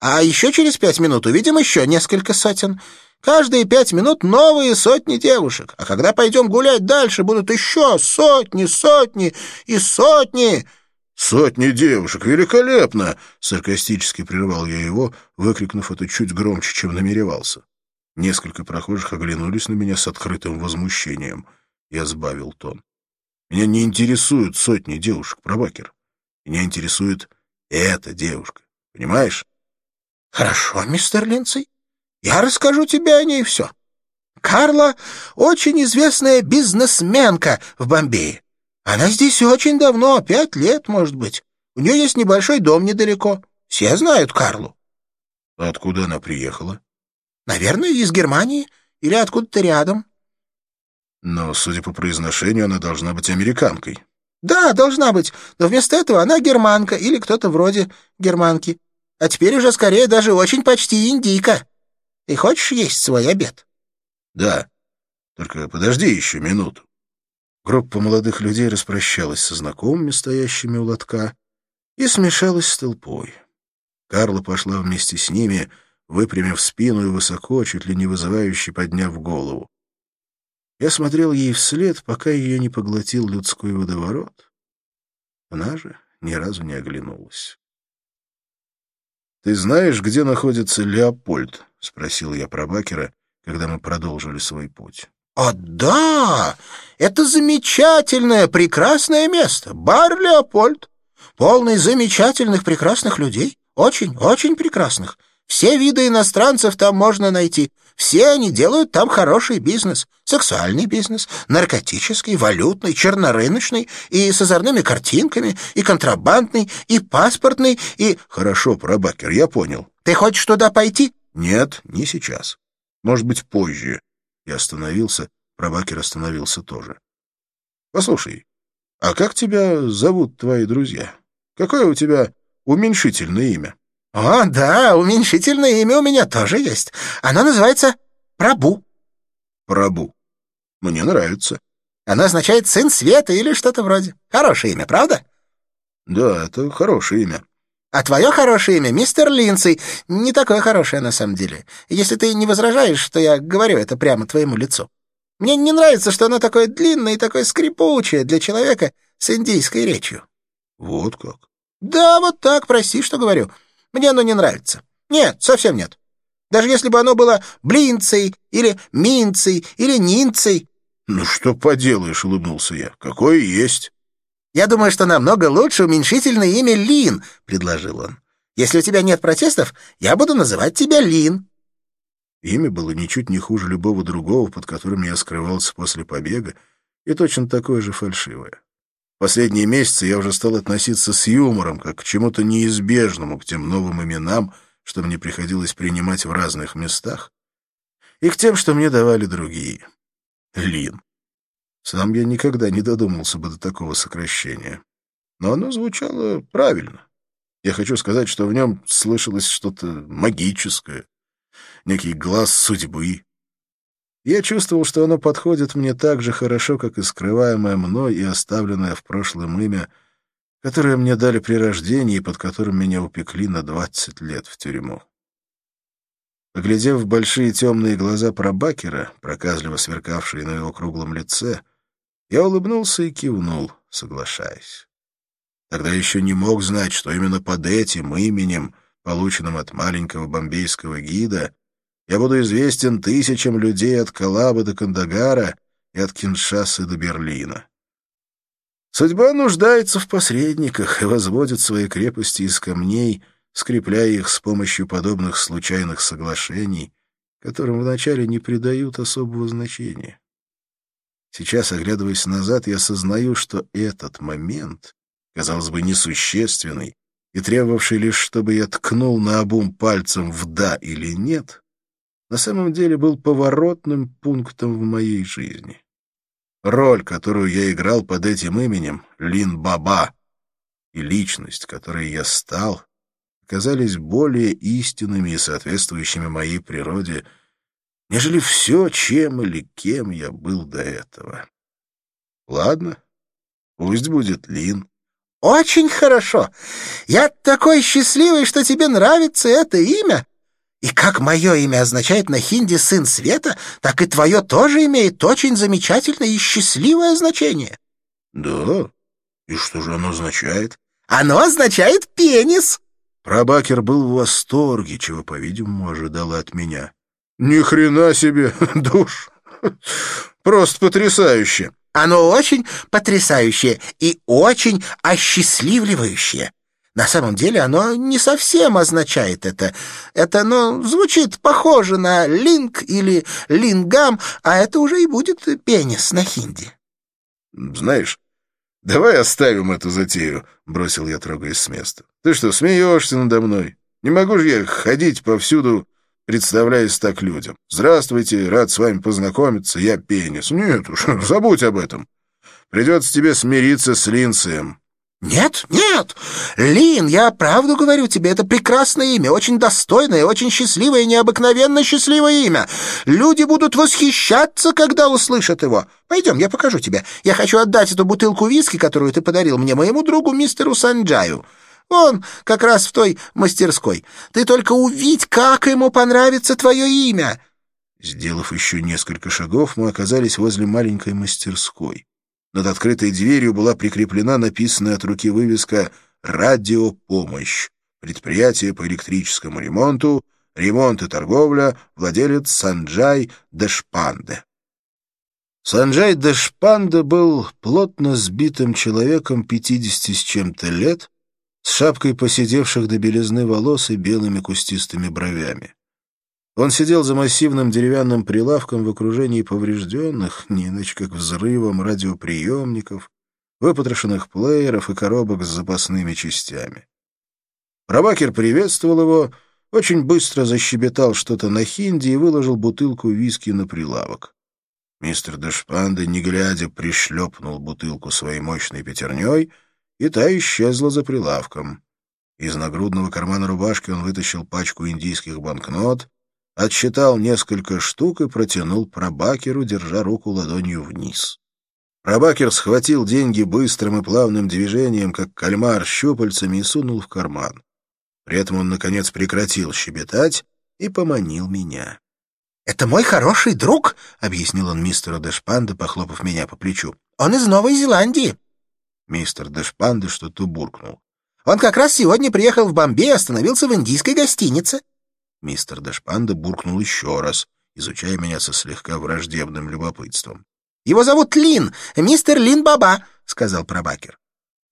А еще через пять минут увидим еще несколько сотен. Каждые пять минут новые сотни девушек. А когда пойдем гулять дальше, будут еще сотни, сотни и сотни. «Сотни девушек! Великолепно!» — саркастически прервал я его, выкрикнув это чуть громче, чем намеревался. Несколько прохожих оглянулись на меня с открытым возмущением. Я сбавил тон. Меня не интересуют сотни девушек, пробакер. Меня интересует эта девушка. Понимаешь? — Хорошо, мистер Линдсей. Я расскажу тебе о ней все. Карла — очень известная бизнесменка в Бомбее. Она здесь очень давно, пять лет, может быть. У нее есть небольшой дом недалеко. Все знают Карлу. — Откуда она приехала? — Наверное, из Германии или откуда-то рядом. Но, судя по произношению, она должна быть американкой. Да, должна быть, но вместо этого она германка или кто-то вроде германки. А теперь уже скорее даже очень почти индийка. Ты хочешь есть свой обед? Да. Только подожди еще минуту. Группа молодых людей распрощалась со знакомыми, стоящими у лотка, и смешалась с толпой. Карла пошла вместе с ними, выпрямив спину и высоко, чуть ли не вызывающе подняв голову. Я смотрел ей вслед, пока ее не поглотил людской водоворот. Она же ни разу не оглянулась. «Ты знаешь, где находится Леопольд?» — спросил я про Бакера, когда мы продолжили свой путь. «О, да! Это замечательное, прекрасное место. Бар Леопольд. Полный замечательных, прекрасных людей. Очень, очень прекрасных. Все виды иностранцев там можно найти. Все они делают там хороший бизнес. Сексуальный бизнес, наркотический, валютный, чернорыночный, и с озорными картинками, и контрабандный, и паспортный, и... Хорошо, пробакер, я понял. Ты хочешь туда пойти? Нет, не сейчас. Может быть, позже. Я остановился, пробакер остановился тоже. Послушай, а как тебя зовут твои друзья? Какое у тебя уменьшительное имя? «О, да, уменьшительное имя у меня тоже есть. Оно называется Прабу». «Прабу. Мне нравится». Оно означает «сын света» или что-то вроде. Хорошее имя, правда? Да, это хорошее имя. А твое хорошее имя — мистер Линдсей. Не такое хорошее на самом деле. Если ты не возражаешь, что я говорю это прямо твоему лицу. Мне не нравится, что оно такое длинное и такое скрипучее для человека с индийской речью. Вот как? Да, вот так, прости, что говорю. Мне оно не нравится. Нет, совсем нет. Даже если бы оно было блинцей, или минцей, или нинцей. — Ну что поделаешь, — улыбнулся я. — Какое есть. — Я думаю, что намного лучше уменьшительное имя Лин, — предложил он. — Если у тебя нет протестов, я буду называть тебя Лин. Имя было ничуть не хуже любого другого, под которым я скрывался после побега, и точно такое же фальшивое. Последние месяцы я уже стал относиться с юмором, как к чему-то неизбежному, к тем новым именам, что мне приходилось принимать в разных местах, и к тем, что мне давали другие. Лин. Сам я никогда не додумался бы до такого сокращения. Но оно звучало правильно. Я хочу сказать, что в нем слышалось что-то магическое, некий глаз судьбы, я чувствовал, что оно подходит мне так же хорошо, как и скрываемое мной и оставленное в прошлом имя, которое мне дали при рождении и под которым меня упекли на двадцать лет в тюрьму. Поглядев в большие темные глаза пробакера, проказливо сверкавшие на его круглом лице, я улыбнулся и кивнул, соглашаясь. Тогда еще не мог знать, что именно под этим именем, полученным от маленького бомбейского гида, я буду известен тысячам людей от Калабы до Кандагара и от Киншасы до Берлина. Судьба нуждается в посредниках и возводит свои крепости из камней, скрепляя их с помощью подобных случайных соглашений, которым вначале не придают особого значения. Сейчас, оглядываясь назад, я осознаю, что этот момент, казалось бы, несущественный и требовавший лишь, чтобы я ткнул на обум пальцем в «да» или «нет», на самом деле был поворотным пунктом в моей жизни. Роль, которую я играл под этим именем, Лин Баба, и личность, которой я стал, казались более истинными и соответствующими моей природе, нежели все, чем или кем я был до этого. Ладно, пусть будет Лин. «Очень хорошо. Я такой счастливый, что тебе нравится это имя. И как мое имя означает на хинди «сын света», так и твое тоже имеет очень замечательное и счастливое значение». «Да? И что же оно означает?» «Оно означает пенис». Прабакер был в восторге, чего, по-видимому, ожидала от меня. «Ни хрена себе, душ! Просто потрясающе!» «Оно очень потрясающее и очень осчастливливающее. На самом деле оно не совсем означает это. Это, ну, звучит похоже на линк или лингам, а это уже и будет пенис на хинди». «Знаешь, давай оставим эту затею», — бросил я, трогаясь с места. «Ты что, смеешься надо мной? Не могу же я ходить повсюду представляясь так людям. «Здравствуйте, рад с вами познакомиться, я пенис». Нет уж, забудь об этом. Придется тебе смириться с Линсеем». «Нет, нет, Лин, я правду говорю тебе, это прекрасное имя, очень достойное, очень счастливое, необыкновенно счастливое имя. Люди будут восхищаться, когда услышат его. Пойдем, я покажу тебе. Я хочу отдать эту бутылку виски, которую ты подарил мне, моему другу мистеру Санджаю. Он как раз в той мастерской. Ты только увидь, как ему понравится твое имя!» Сделав еще несколько шагов, мы оказались возле маленькой мастерской. Над открытой дверью была прикреплена написанная от руки вывеска «Радиопомощь». Предприятие по электрическому ремонту, ремонт и торговля, владелец Санджай Дешпанде. Санджай Дешпанде был плотно сбитым человеком 50 с чем-то лет, шапкой посидевших до белизны волос и белыми кустистыми бровями. Он сидел за массивным деревянным прилавком в окружении поврежденных, не иначе как взрывом, радиоприемников, выпотрошенных плееров и коробок с запасными частями. Рабакер приветствовал его, очень быстро защебетал что-то на хинди и выложил бутылку виски на прилавок. Мистер Дешпанде, не глядя, пришлепнул бутылку своей мощной пятерней — и та исчезла за прилавком. Из нагрудного кармана рубашки он вытащил пачку индийских банкнот, отсчитал несколько штук и протянул пробакеру, держа руку ладонью вниз. Пробакер схватил деньги быстрым и плавным движением, как кальмар щупальцами, и сунул в карман. При этом он, наконец, прекратил щебетать и поманил меня. «Это мой хороший друг», — объяснил он мистеру Дэшпанда, похлопав меня по плечу. «Он из Новой Зеландии. Мистер Дэшпанде что-то буркнул. «Он как раз сегодня приехал в Бомбей и остановился в индийской гостинице». Мистер Дэшпанде буркнул еще раз, изучая меня со слегка враждебным любопытством. «Его зовут Лин, мистер Лин Баба», — сказал Пробакер.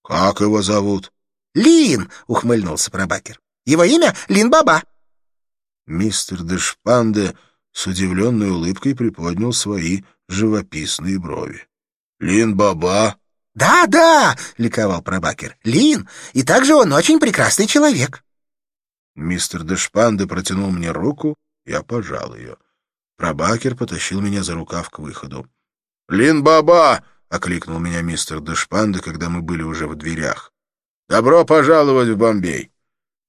«Как его зовут?» «Лин», — ухмыльнулся Пробакер. «Его имя Лин Баба». Мистер Дэшпанде с удивленной улыбкой приподнял свои живописные брови. «Лин Баба?» «Да, да!» — ликовал Пробакер. «Лин! И также он очень прекрасный человек!» Мистер Дешпанде протянул мне руку, я пожал ее. Пробакер потащил меня за рукав к выходу. «Лин Баба!» — окликнул меня мистер Дешпанде, когда мы были уже в дверях. «Добро пожаловать в Бомбей!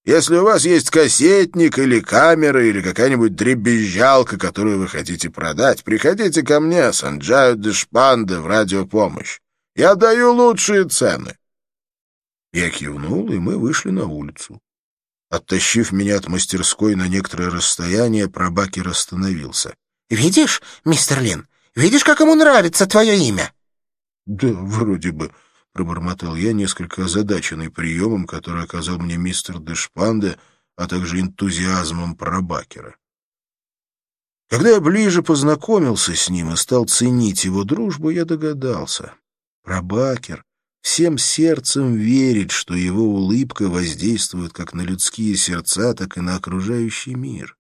Если у вас есть кассетник или камера или какая-нибудь дребезжалка, которую вы хотите продать, приходите ко мне, Санджаю Дешпанде, в радиопомощь. Я даю лучшие цены. Я кивнул, и мы вышли на улицу. Оттащив меня от мастерской на некоторое расстояние, пробакер остановился. «Видишь, мистер Лин, видишь, как ему нравится твое имя?» «Да, вроде бы», — пробормотал я, несколько озадаченный приемом, который оказал мне мистер Дешпанде, а также энтузиазмом пробакера. Когда я ближе познакомился с ним и стал ценить его дружбу, я догадался. Рабакер всем сердцем верит, что его улыбка воздействует как на людские сердца, так и на окружающий мир.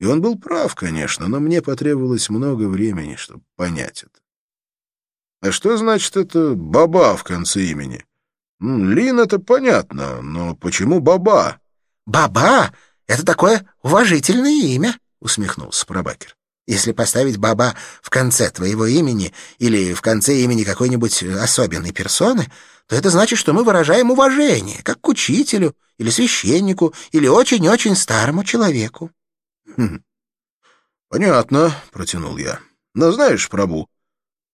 И он был прав, конечно, но мне потребовалось много времени, чтобы понять это. А что значит это «баба» в конце имени? Лин — это понятно, но почему «баба»? «Баба — это такое уважительное имя», — усмехнулся Пробакер. «Если поставить «баба» в конце твоего имени или в конце имени какой-нибудь особенной персоны, то это значит, что мы выражаем уважение, как к учителю или священнику или очень-очень старому человеку». Хм. «Понятно», — протянул я. «Но знаешь, Прабу,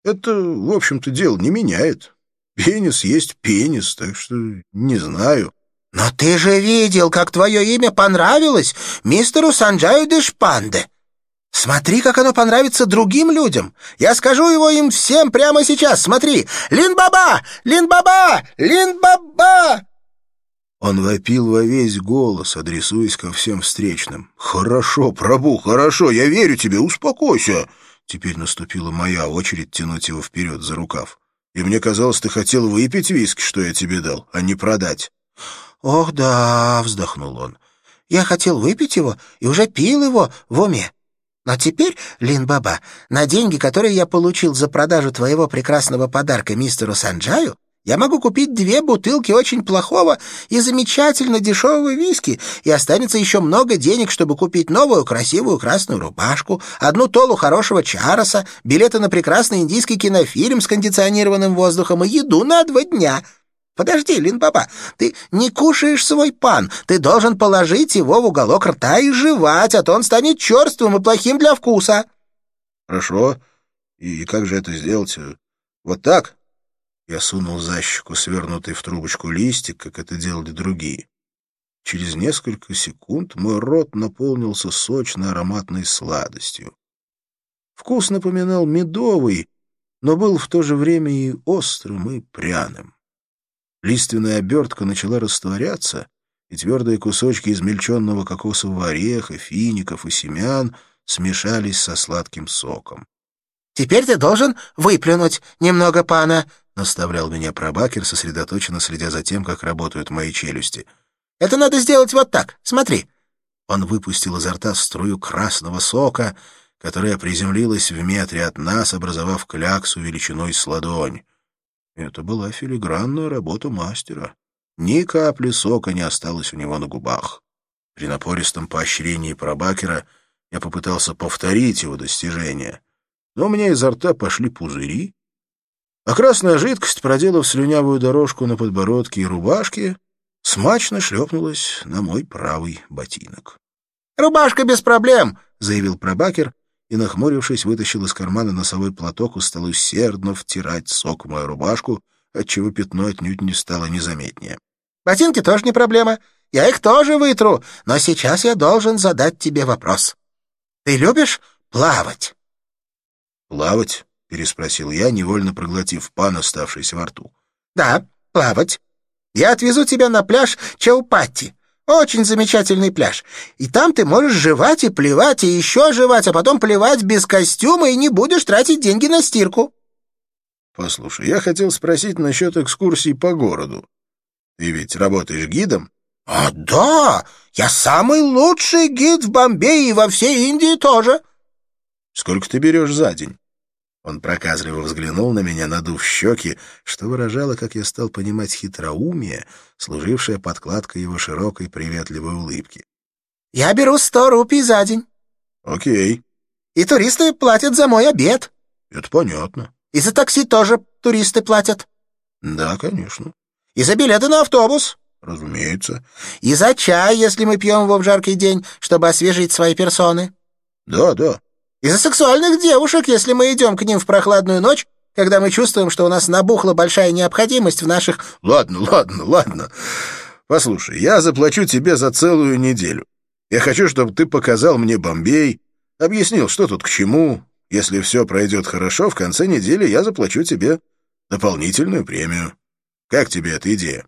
это, в общем-то, дело не меняет. Пенис есть пенис, так что не знаю». «Но ты же видел, как твое имя понравилось мистеру Санджаю Дешпанде. Смотри, как оно понравится другим людям. Я скажу его им всем прямо сейчас. Смотри, Лин-баба! Лин-баба! Лин-баба!» Он вопил во весь голос, адресуясь ко всем встречным. «Хорошо, Прабу, хорошо, я верю тебе, успокойся!» Теперь наступила моя очередь тянуть его вперед за рукав. «И мне казалось, ты хотел выпить виски, что я тебе дал, а не продать». «Ох да», — вздохнул он, — «я хотел выпить его и уже пил его в уме. Но теперь, Лин-баба, на деньги, которые я получил за продажу твоего прекрасного подарка мистеру Санджаю, я могу купить две бутылки очень плохого и замечательно дешевого виски, и останется еще много денег, чтобы купить новую красивую красную рубашку, одну толу хорошего чароса, билеты на прекрасный индийский кинофильм с кондиционированным воздухом и еду на два дня». Подожди, Лин-баба, ты не кушаешь свой пан. Ты должен положить его в уголок рта и жевать, а то он станет черствым и плохим для вкуса. Хорошо. И как же это сделать? Вот так? Я сунул за щеку свернутый в трубочку листик, как это делали другие. Через несколько секунд мой рот наполнился сочной ароматной сладостью. Вкус напоминал медовый, но был в то же время и острым, и пряным. Лиственная обертка начала растворяться, и твердые кусочки измельченного кокосового ореха, фиников и семян смешались со сладким соком. «Теперь ты должен выплюнуть немного пана», — наставлял меня пробакер, сосредоточенно следя за тем, как работают мои челюсти. «Это надо сделать вот так. Смотри». Он выпустил изо рта струю красного сока, которая приземлилась в метре от нас, образовав кляксу величиной с ладонь. Это была филигранная работа мастера. Ни капли сока не осталось у него на губах. При напористом поощрении пробакера я попытался повторить его достижение, но у меня изо рта пошли пузыри, а красная жидкость, проделав слюнявую дорожку на подбородке и рубашке, смачно шлепнулась на мой правый ботинок. «Рубашка без проблем», — заявил пробакер и, нахмурившись, вытащил из кармана носовой платок и стал усердно втирать сок в мою рубашку, отчего пятно отнюдь не стало незаметнее. «Ботинки тоже не проблема. Я их тоже вытру, но сейчас я должен задать тебе вопрос. Ты любишь плавать?» «Плавать?» — переспросил я, невольно проглотив пан, оставшийся во рту. «Да, плавать. Я отвезу тебя на пляж Чаупатти. Очень замечательный пляж. И там ты можешь жевать и плевать, и еще жевать, а потом плевать без костюма, и не будешь тратить деньги на стирку. Послушай, я хотел спросить насчет экскурсий по городу. Ты ведь работаешь гидом? А, да, я самый лучший гид в Бомбее и во всей Индии тоже. Сколько ты берешь за день? Он проказливо взглянул на меня, надув щеки, что выражало, как я стал понимать хитроумие, служившее подкладкой его широкой приветливой улыбки. «Я беру сто рупий за день». «Окей». «И туристы платят за мой обед». «Это понятно». «И за такси тоже туристы платят». «Да, конечно». «И за билеты на автобус». «Разумеется». «И за чай, если мы пьем его в жаркий день, чтобы освежить свои персоны». «Да, да». Из-за сексуальных девушек, если мы идем к ним в прохладную ночь, когда мы чувствуем, что у нас набухла большая необходимость в наших... Ладно, ладно, ладно. Послушай, я заплачу тебе за целую неделю. Я хочу, чтобы ты показал мне Бомбей, объяснил, что тут к чему. Если все пройдет хорошо, в конце недели я заплачу тебе дополнительную премию. Как тебе эта идея?»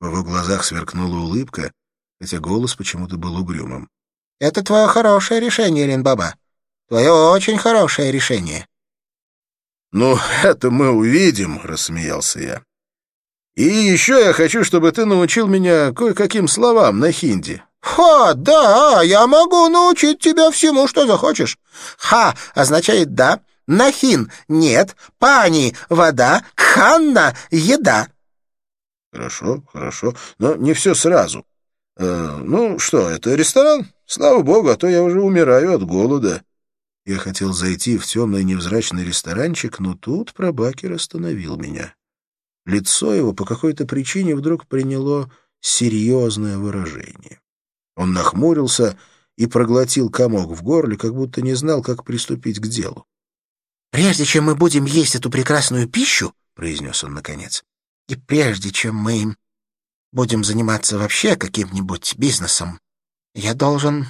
В его глазах сверкнула улыбка, хотя голос почему-то был угрюмым. «Это твое хорошее решение, Линбаба. Твое очень хорошее решение. «Ну, это мы увидим», — рассмеялся я. «И еще я хочу, чтобы ты научил меня кое-каким словам на хинди». «Ха, да, я могу научить тебя всему, что захочешь». «Ха» означает «да», «нахин» — «нет», «пани» — «вода», «ханна» — «еда». Хорошо, хорошо, но не все сразу. Э, ну что, это ресторан? Слава богу, а то я уже умираю от голода. Я хотел зайти в темный невзрачный ресторанчик, но тут пробакер остановил меня. Лицо его по какой-то причине вдруг приняло серьезное выражение. Он нахмурился и проглотил комок в горле, как будто не знал, как приступить к делу. «Прежде чем мы будем есть эту прекрасную пищу, — произнес он наконец, — и прежде чем мы будем заниматься вообще каким-нибудь бизнесом, я должен...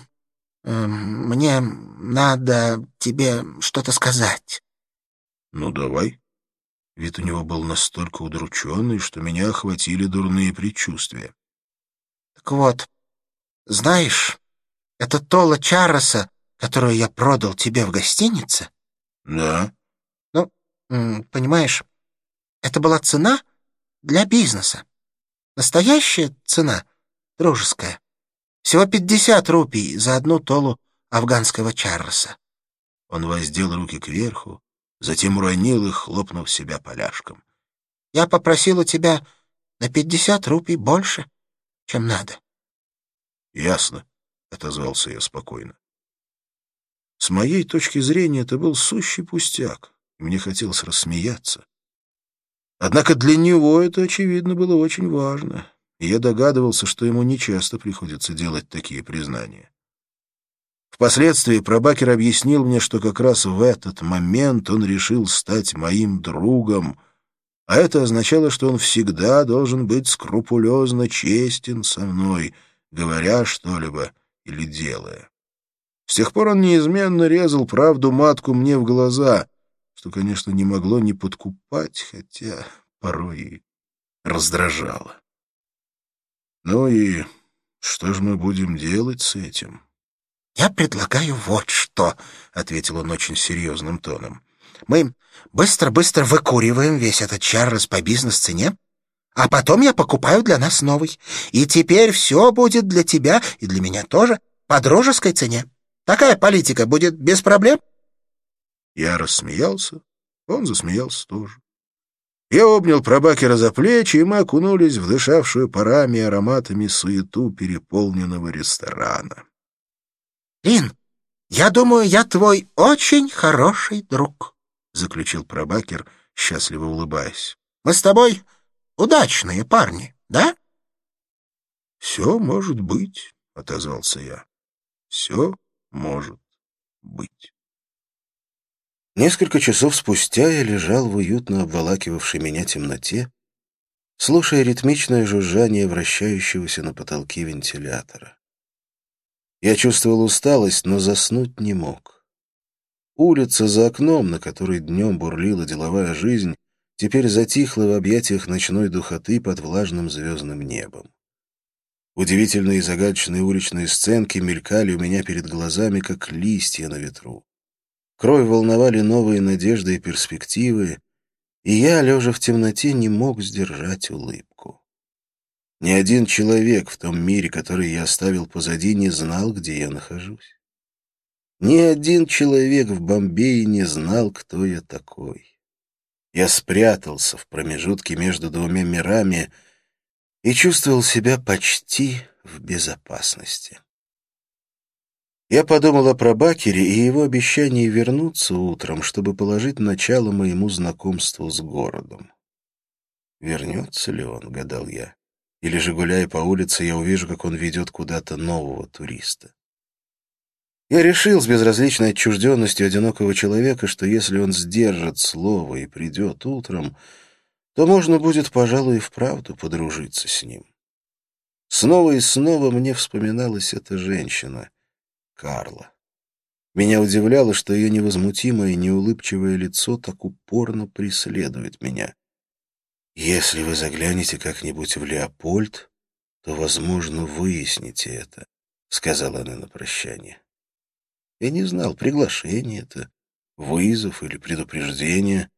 Э, мне надо тебе что-то сказать». «Ну, давай». Вид у него был настолько удрученный, что меня охватили дурные предчувствия. «Так вот, знаешь, это Тола Чароса, которую я продал тебе в гостинице?» «Да». «Ну, понимаешь, это была цена для бизнеса. Настоящая цена, дружеская. Всего пятьдесят рупий за одну толу афганского Чарльза. Он воздел руки кверху, затем уронил их, хлопнув себя поляшком. «Я попросил у тебя на пятьдесят рупий больше, чем надо». «Ясно», — отозвался я спокойно. С моей точки зрения это был сущий пустяк, и мне хотелось рассмеяться. Однако для него это, очевидно, было очень важно, и я догадывался, что ему нечасто приходится делать такие признания. Впоследствии Пробакер объяснил мне, что как раз в этот момент он решил стать моим другом, а это означало, что он всегда должен быть скрупулезно честен со мной, говоря что-либо или делая. С тех пор он неизменно резал правду матку мне в глаза, что, конечно, не могло не подкупать, хотя порой и раздражало. Ну и что же мы будем делать с этим? «Я предлагаю вот что», — ответил он очень серьезным тоном. «Мы быстро-быстро выкуриваем весь этот Чарльз по бизнес-цене, а потом я покупаю для нас новый. И теперь все будет для тебя и для меня тоже по дружеской цене. Такая политика будет без проблем?» Я рассмеялся, он засмеялся тоже. Я обнял пробакера за плечи, и мы окунулись в дышавшую парами и ароматами суету переполненного ресторана. «Лин, я думаю, я твой очень хороший друг», — заключил пробакер, счастливо улыбаясь. «Мы с тобой удачные парни, да?» «Все может быть», — отозвался я. «Все может быть». Несколько часов спустя я лежал в уютно обволакивавшей меня темноте, слушая ритмичное жужжание вращающегося на потолке вентилятора. Я чувствовал усталость, но заснуть не мог. Улица за окном, на которой днем бурлила деловая жизнь, теперь затихла в объятиях ночной духоты под влажным звездным небом. Удивительные и загадочные уличные сценки мелькали у меня перед глазами, как листья на ветру. Кровь волновали новые надежды и перспективы, и я, лежа в темноте, не мог сдержать улыбку. Ни один человек в том мире, который я оставил позади, не знал, где я нахожусь. Ни один человек в Бомбее не знал, кто я такой. Я спрятался в промежутке между двумя мирами и чувствовал себя почти в безопасности. Я подумал о Пробакере и его обещании вернуться утром, чтобы положить начало моему знакомству с городом. Вернется ли он, гадал я. Или же, гуляя по улице, я увижу, как он ведет куда-то нового туриста. Я решил с безразличной отчужденностью одинокого человека, что если он сдержит слово и придет утром, то можно будет, пожалуй, и вправду подружиться с ним. Снова и снова мне вспоминалась эта женщина, Карла. Меня удивляло, что ее невозмутимое и неулыбчивое лицо так упорно преследует меня. Если вы заглянете как-нибудь в Леопольд, то, возможно, выясните это, — сказала она на прощание. Я не знал, приглашение это, вызов или предупреждение.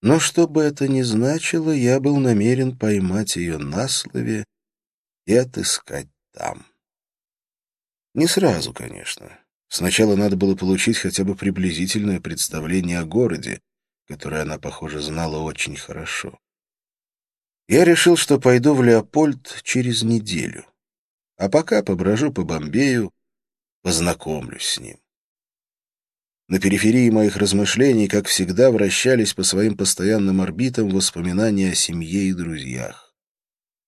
Но что бы это ни значило, я был намерен поймать ее на слове и отыскать там. Не сразу, конечно. Сначала надо было получить хотя бы приблизительное представление о городе, которое она, похоже, знала очень хорошо. Я решил, что пойду в Леопольд через неделю, а пока поброжу по Бомбею, познакомлюсь с ним. На периферии моих размышлений, как всегда, вращались по своим постоянным орбитам воспоминания о семье и друзьях.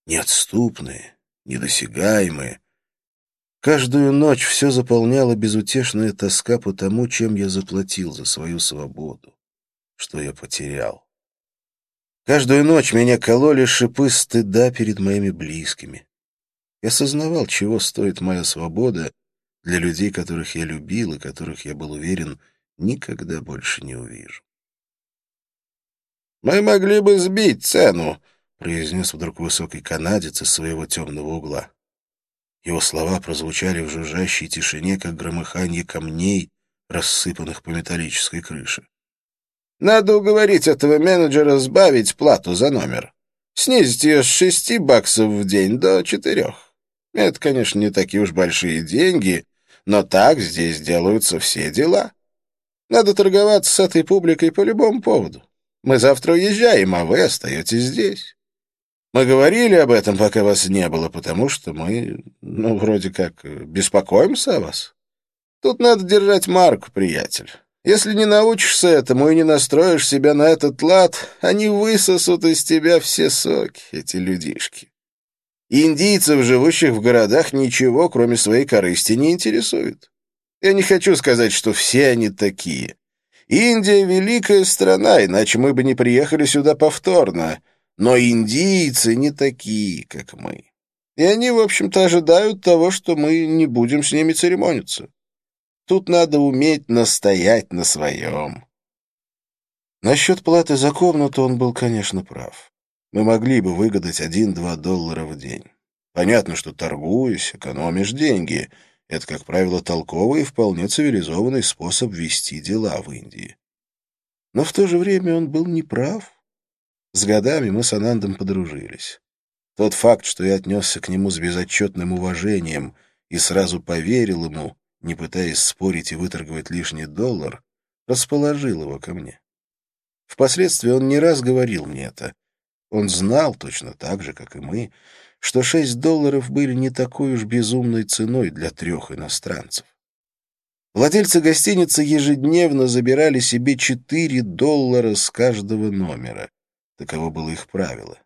Неотступные, недосягаемые. Каждую ночь все заполняла безутешная тоска по тому, чем я заплатил за свою свободу, что я потерял. Каждую ночь меня кололи шипы стыда перед моими близкими. Я сознавал, чего стоит моя свобода для людей, которых я любил и которых я был уверен — никогда больше не увижу. «Мы могли бы сбить цену», — произнес вдруг высокий канадец из своего темного угла. Его слова прозвучали в жужжащей тишине, как громыханье камней, рассыпанных по металлической крыше. «Надо уговорить этого менеджера сбавить плату за номер. Снизить ее с шести баксов в день до четырех. Это, конечно, не такие уж большие деньги, но так здесь делаются все дела». Надо торговаться с этой публикой по любому поводу. Мы завтра уезжаем, а вы остаетесь здесь. Мы говорили об этом, пока вас не было, потому что мы, ну, вроде как, беспокоимся о вас. Тут надо держать марку, приятель. Если не научишься этому и не настроишь себя на этот лад, они высосут из тебя все соки, эти людишки. Индийцев, живущих в городах, ничего, кроме своей корысти, не интересует. Я не хочу сказать, что все они такие. Индия — великая страна, иначе мы бы не приехали сюда повторно. Но индийцы не такие, как мы. И они, в общем-то, ожидают того, что мы не будем с ними церемониться. Тут надо уметь настоять на своем. Насчет платы за комнату он был, конечно, прав. Мы могли бы выгадать один-два доллара в день. Понятно, что торгуясь, экономишь деньги — это, как правило, толковый и вполне цивилизованный способ вести дела в Индии. Но в то же время он был неправ. С годами мы с Анандом подружились. Тот факт, что я отнесся к нему с безотчетным уважением и сразу поверил ему, не пытаясь спорить и выторговать лишний доллар, расположил его ко мне. Впоследствии он не раз говорил мне это. Он знал точно так же, как и мы, что шесть долларов были не такой уж безумной ценой для трех иностранцев. Владельцы гостиницы ежедневно забирали себе четыре доллара с каждого номера. Таково было их правило.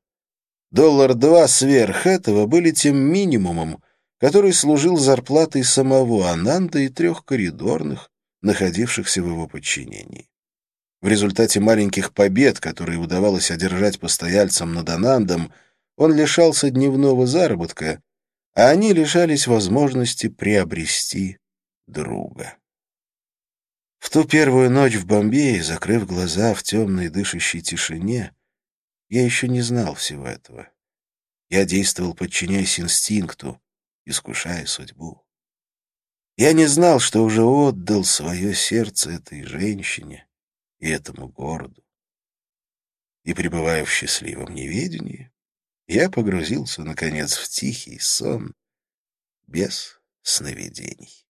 Доллар два сверх этого были тем минимумом, который служил зарплатой самого Ананда и трех коридорных, находившихся в его подчинении. В результате маленьких побед, которые удавалось одержать постояльцам над Анандом, он лишался дневного заработка, а они лишались возможности приобрести друга. В ту первую ночь в Бомбее, закрыв глаза в темной дышащей тишине, я еще не знал всего этого. Я действовал, подчиняясь инстинкту, искушая судьбу. Я не знал, что уже отдал свое сердце этой женщине и этому городу. И, пребывая в счастливом неведении, я погрузился, наконец, в тихий сон без сновидений.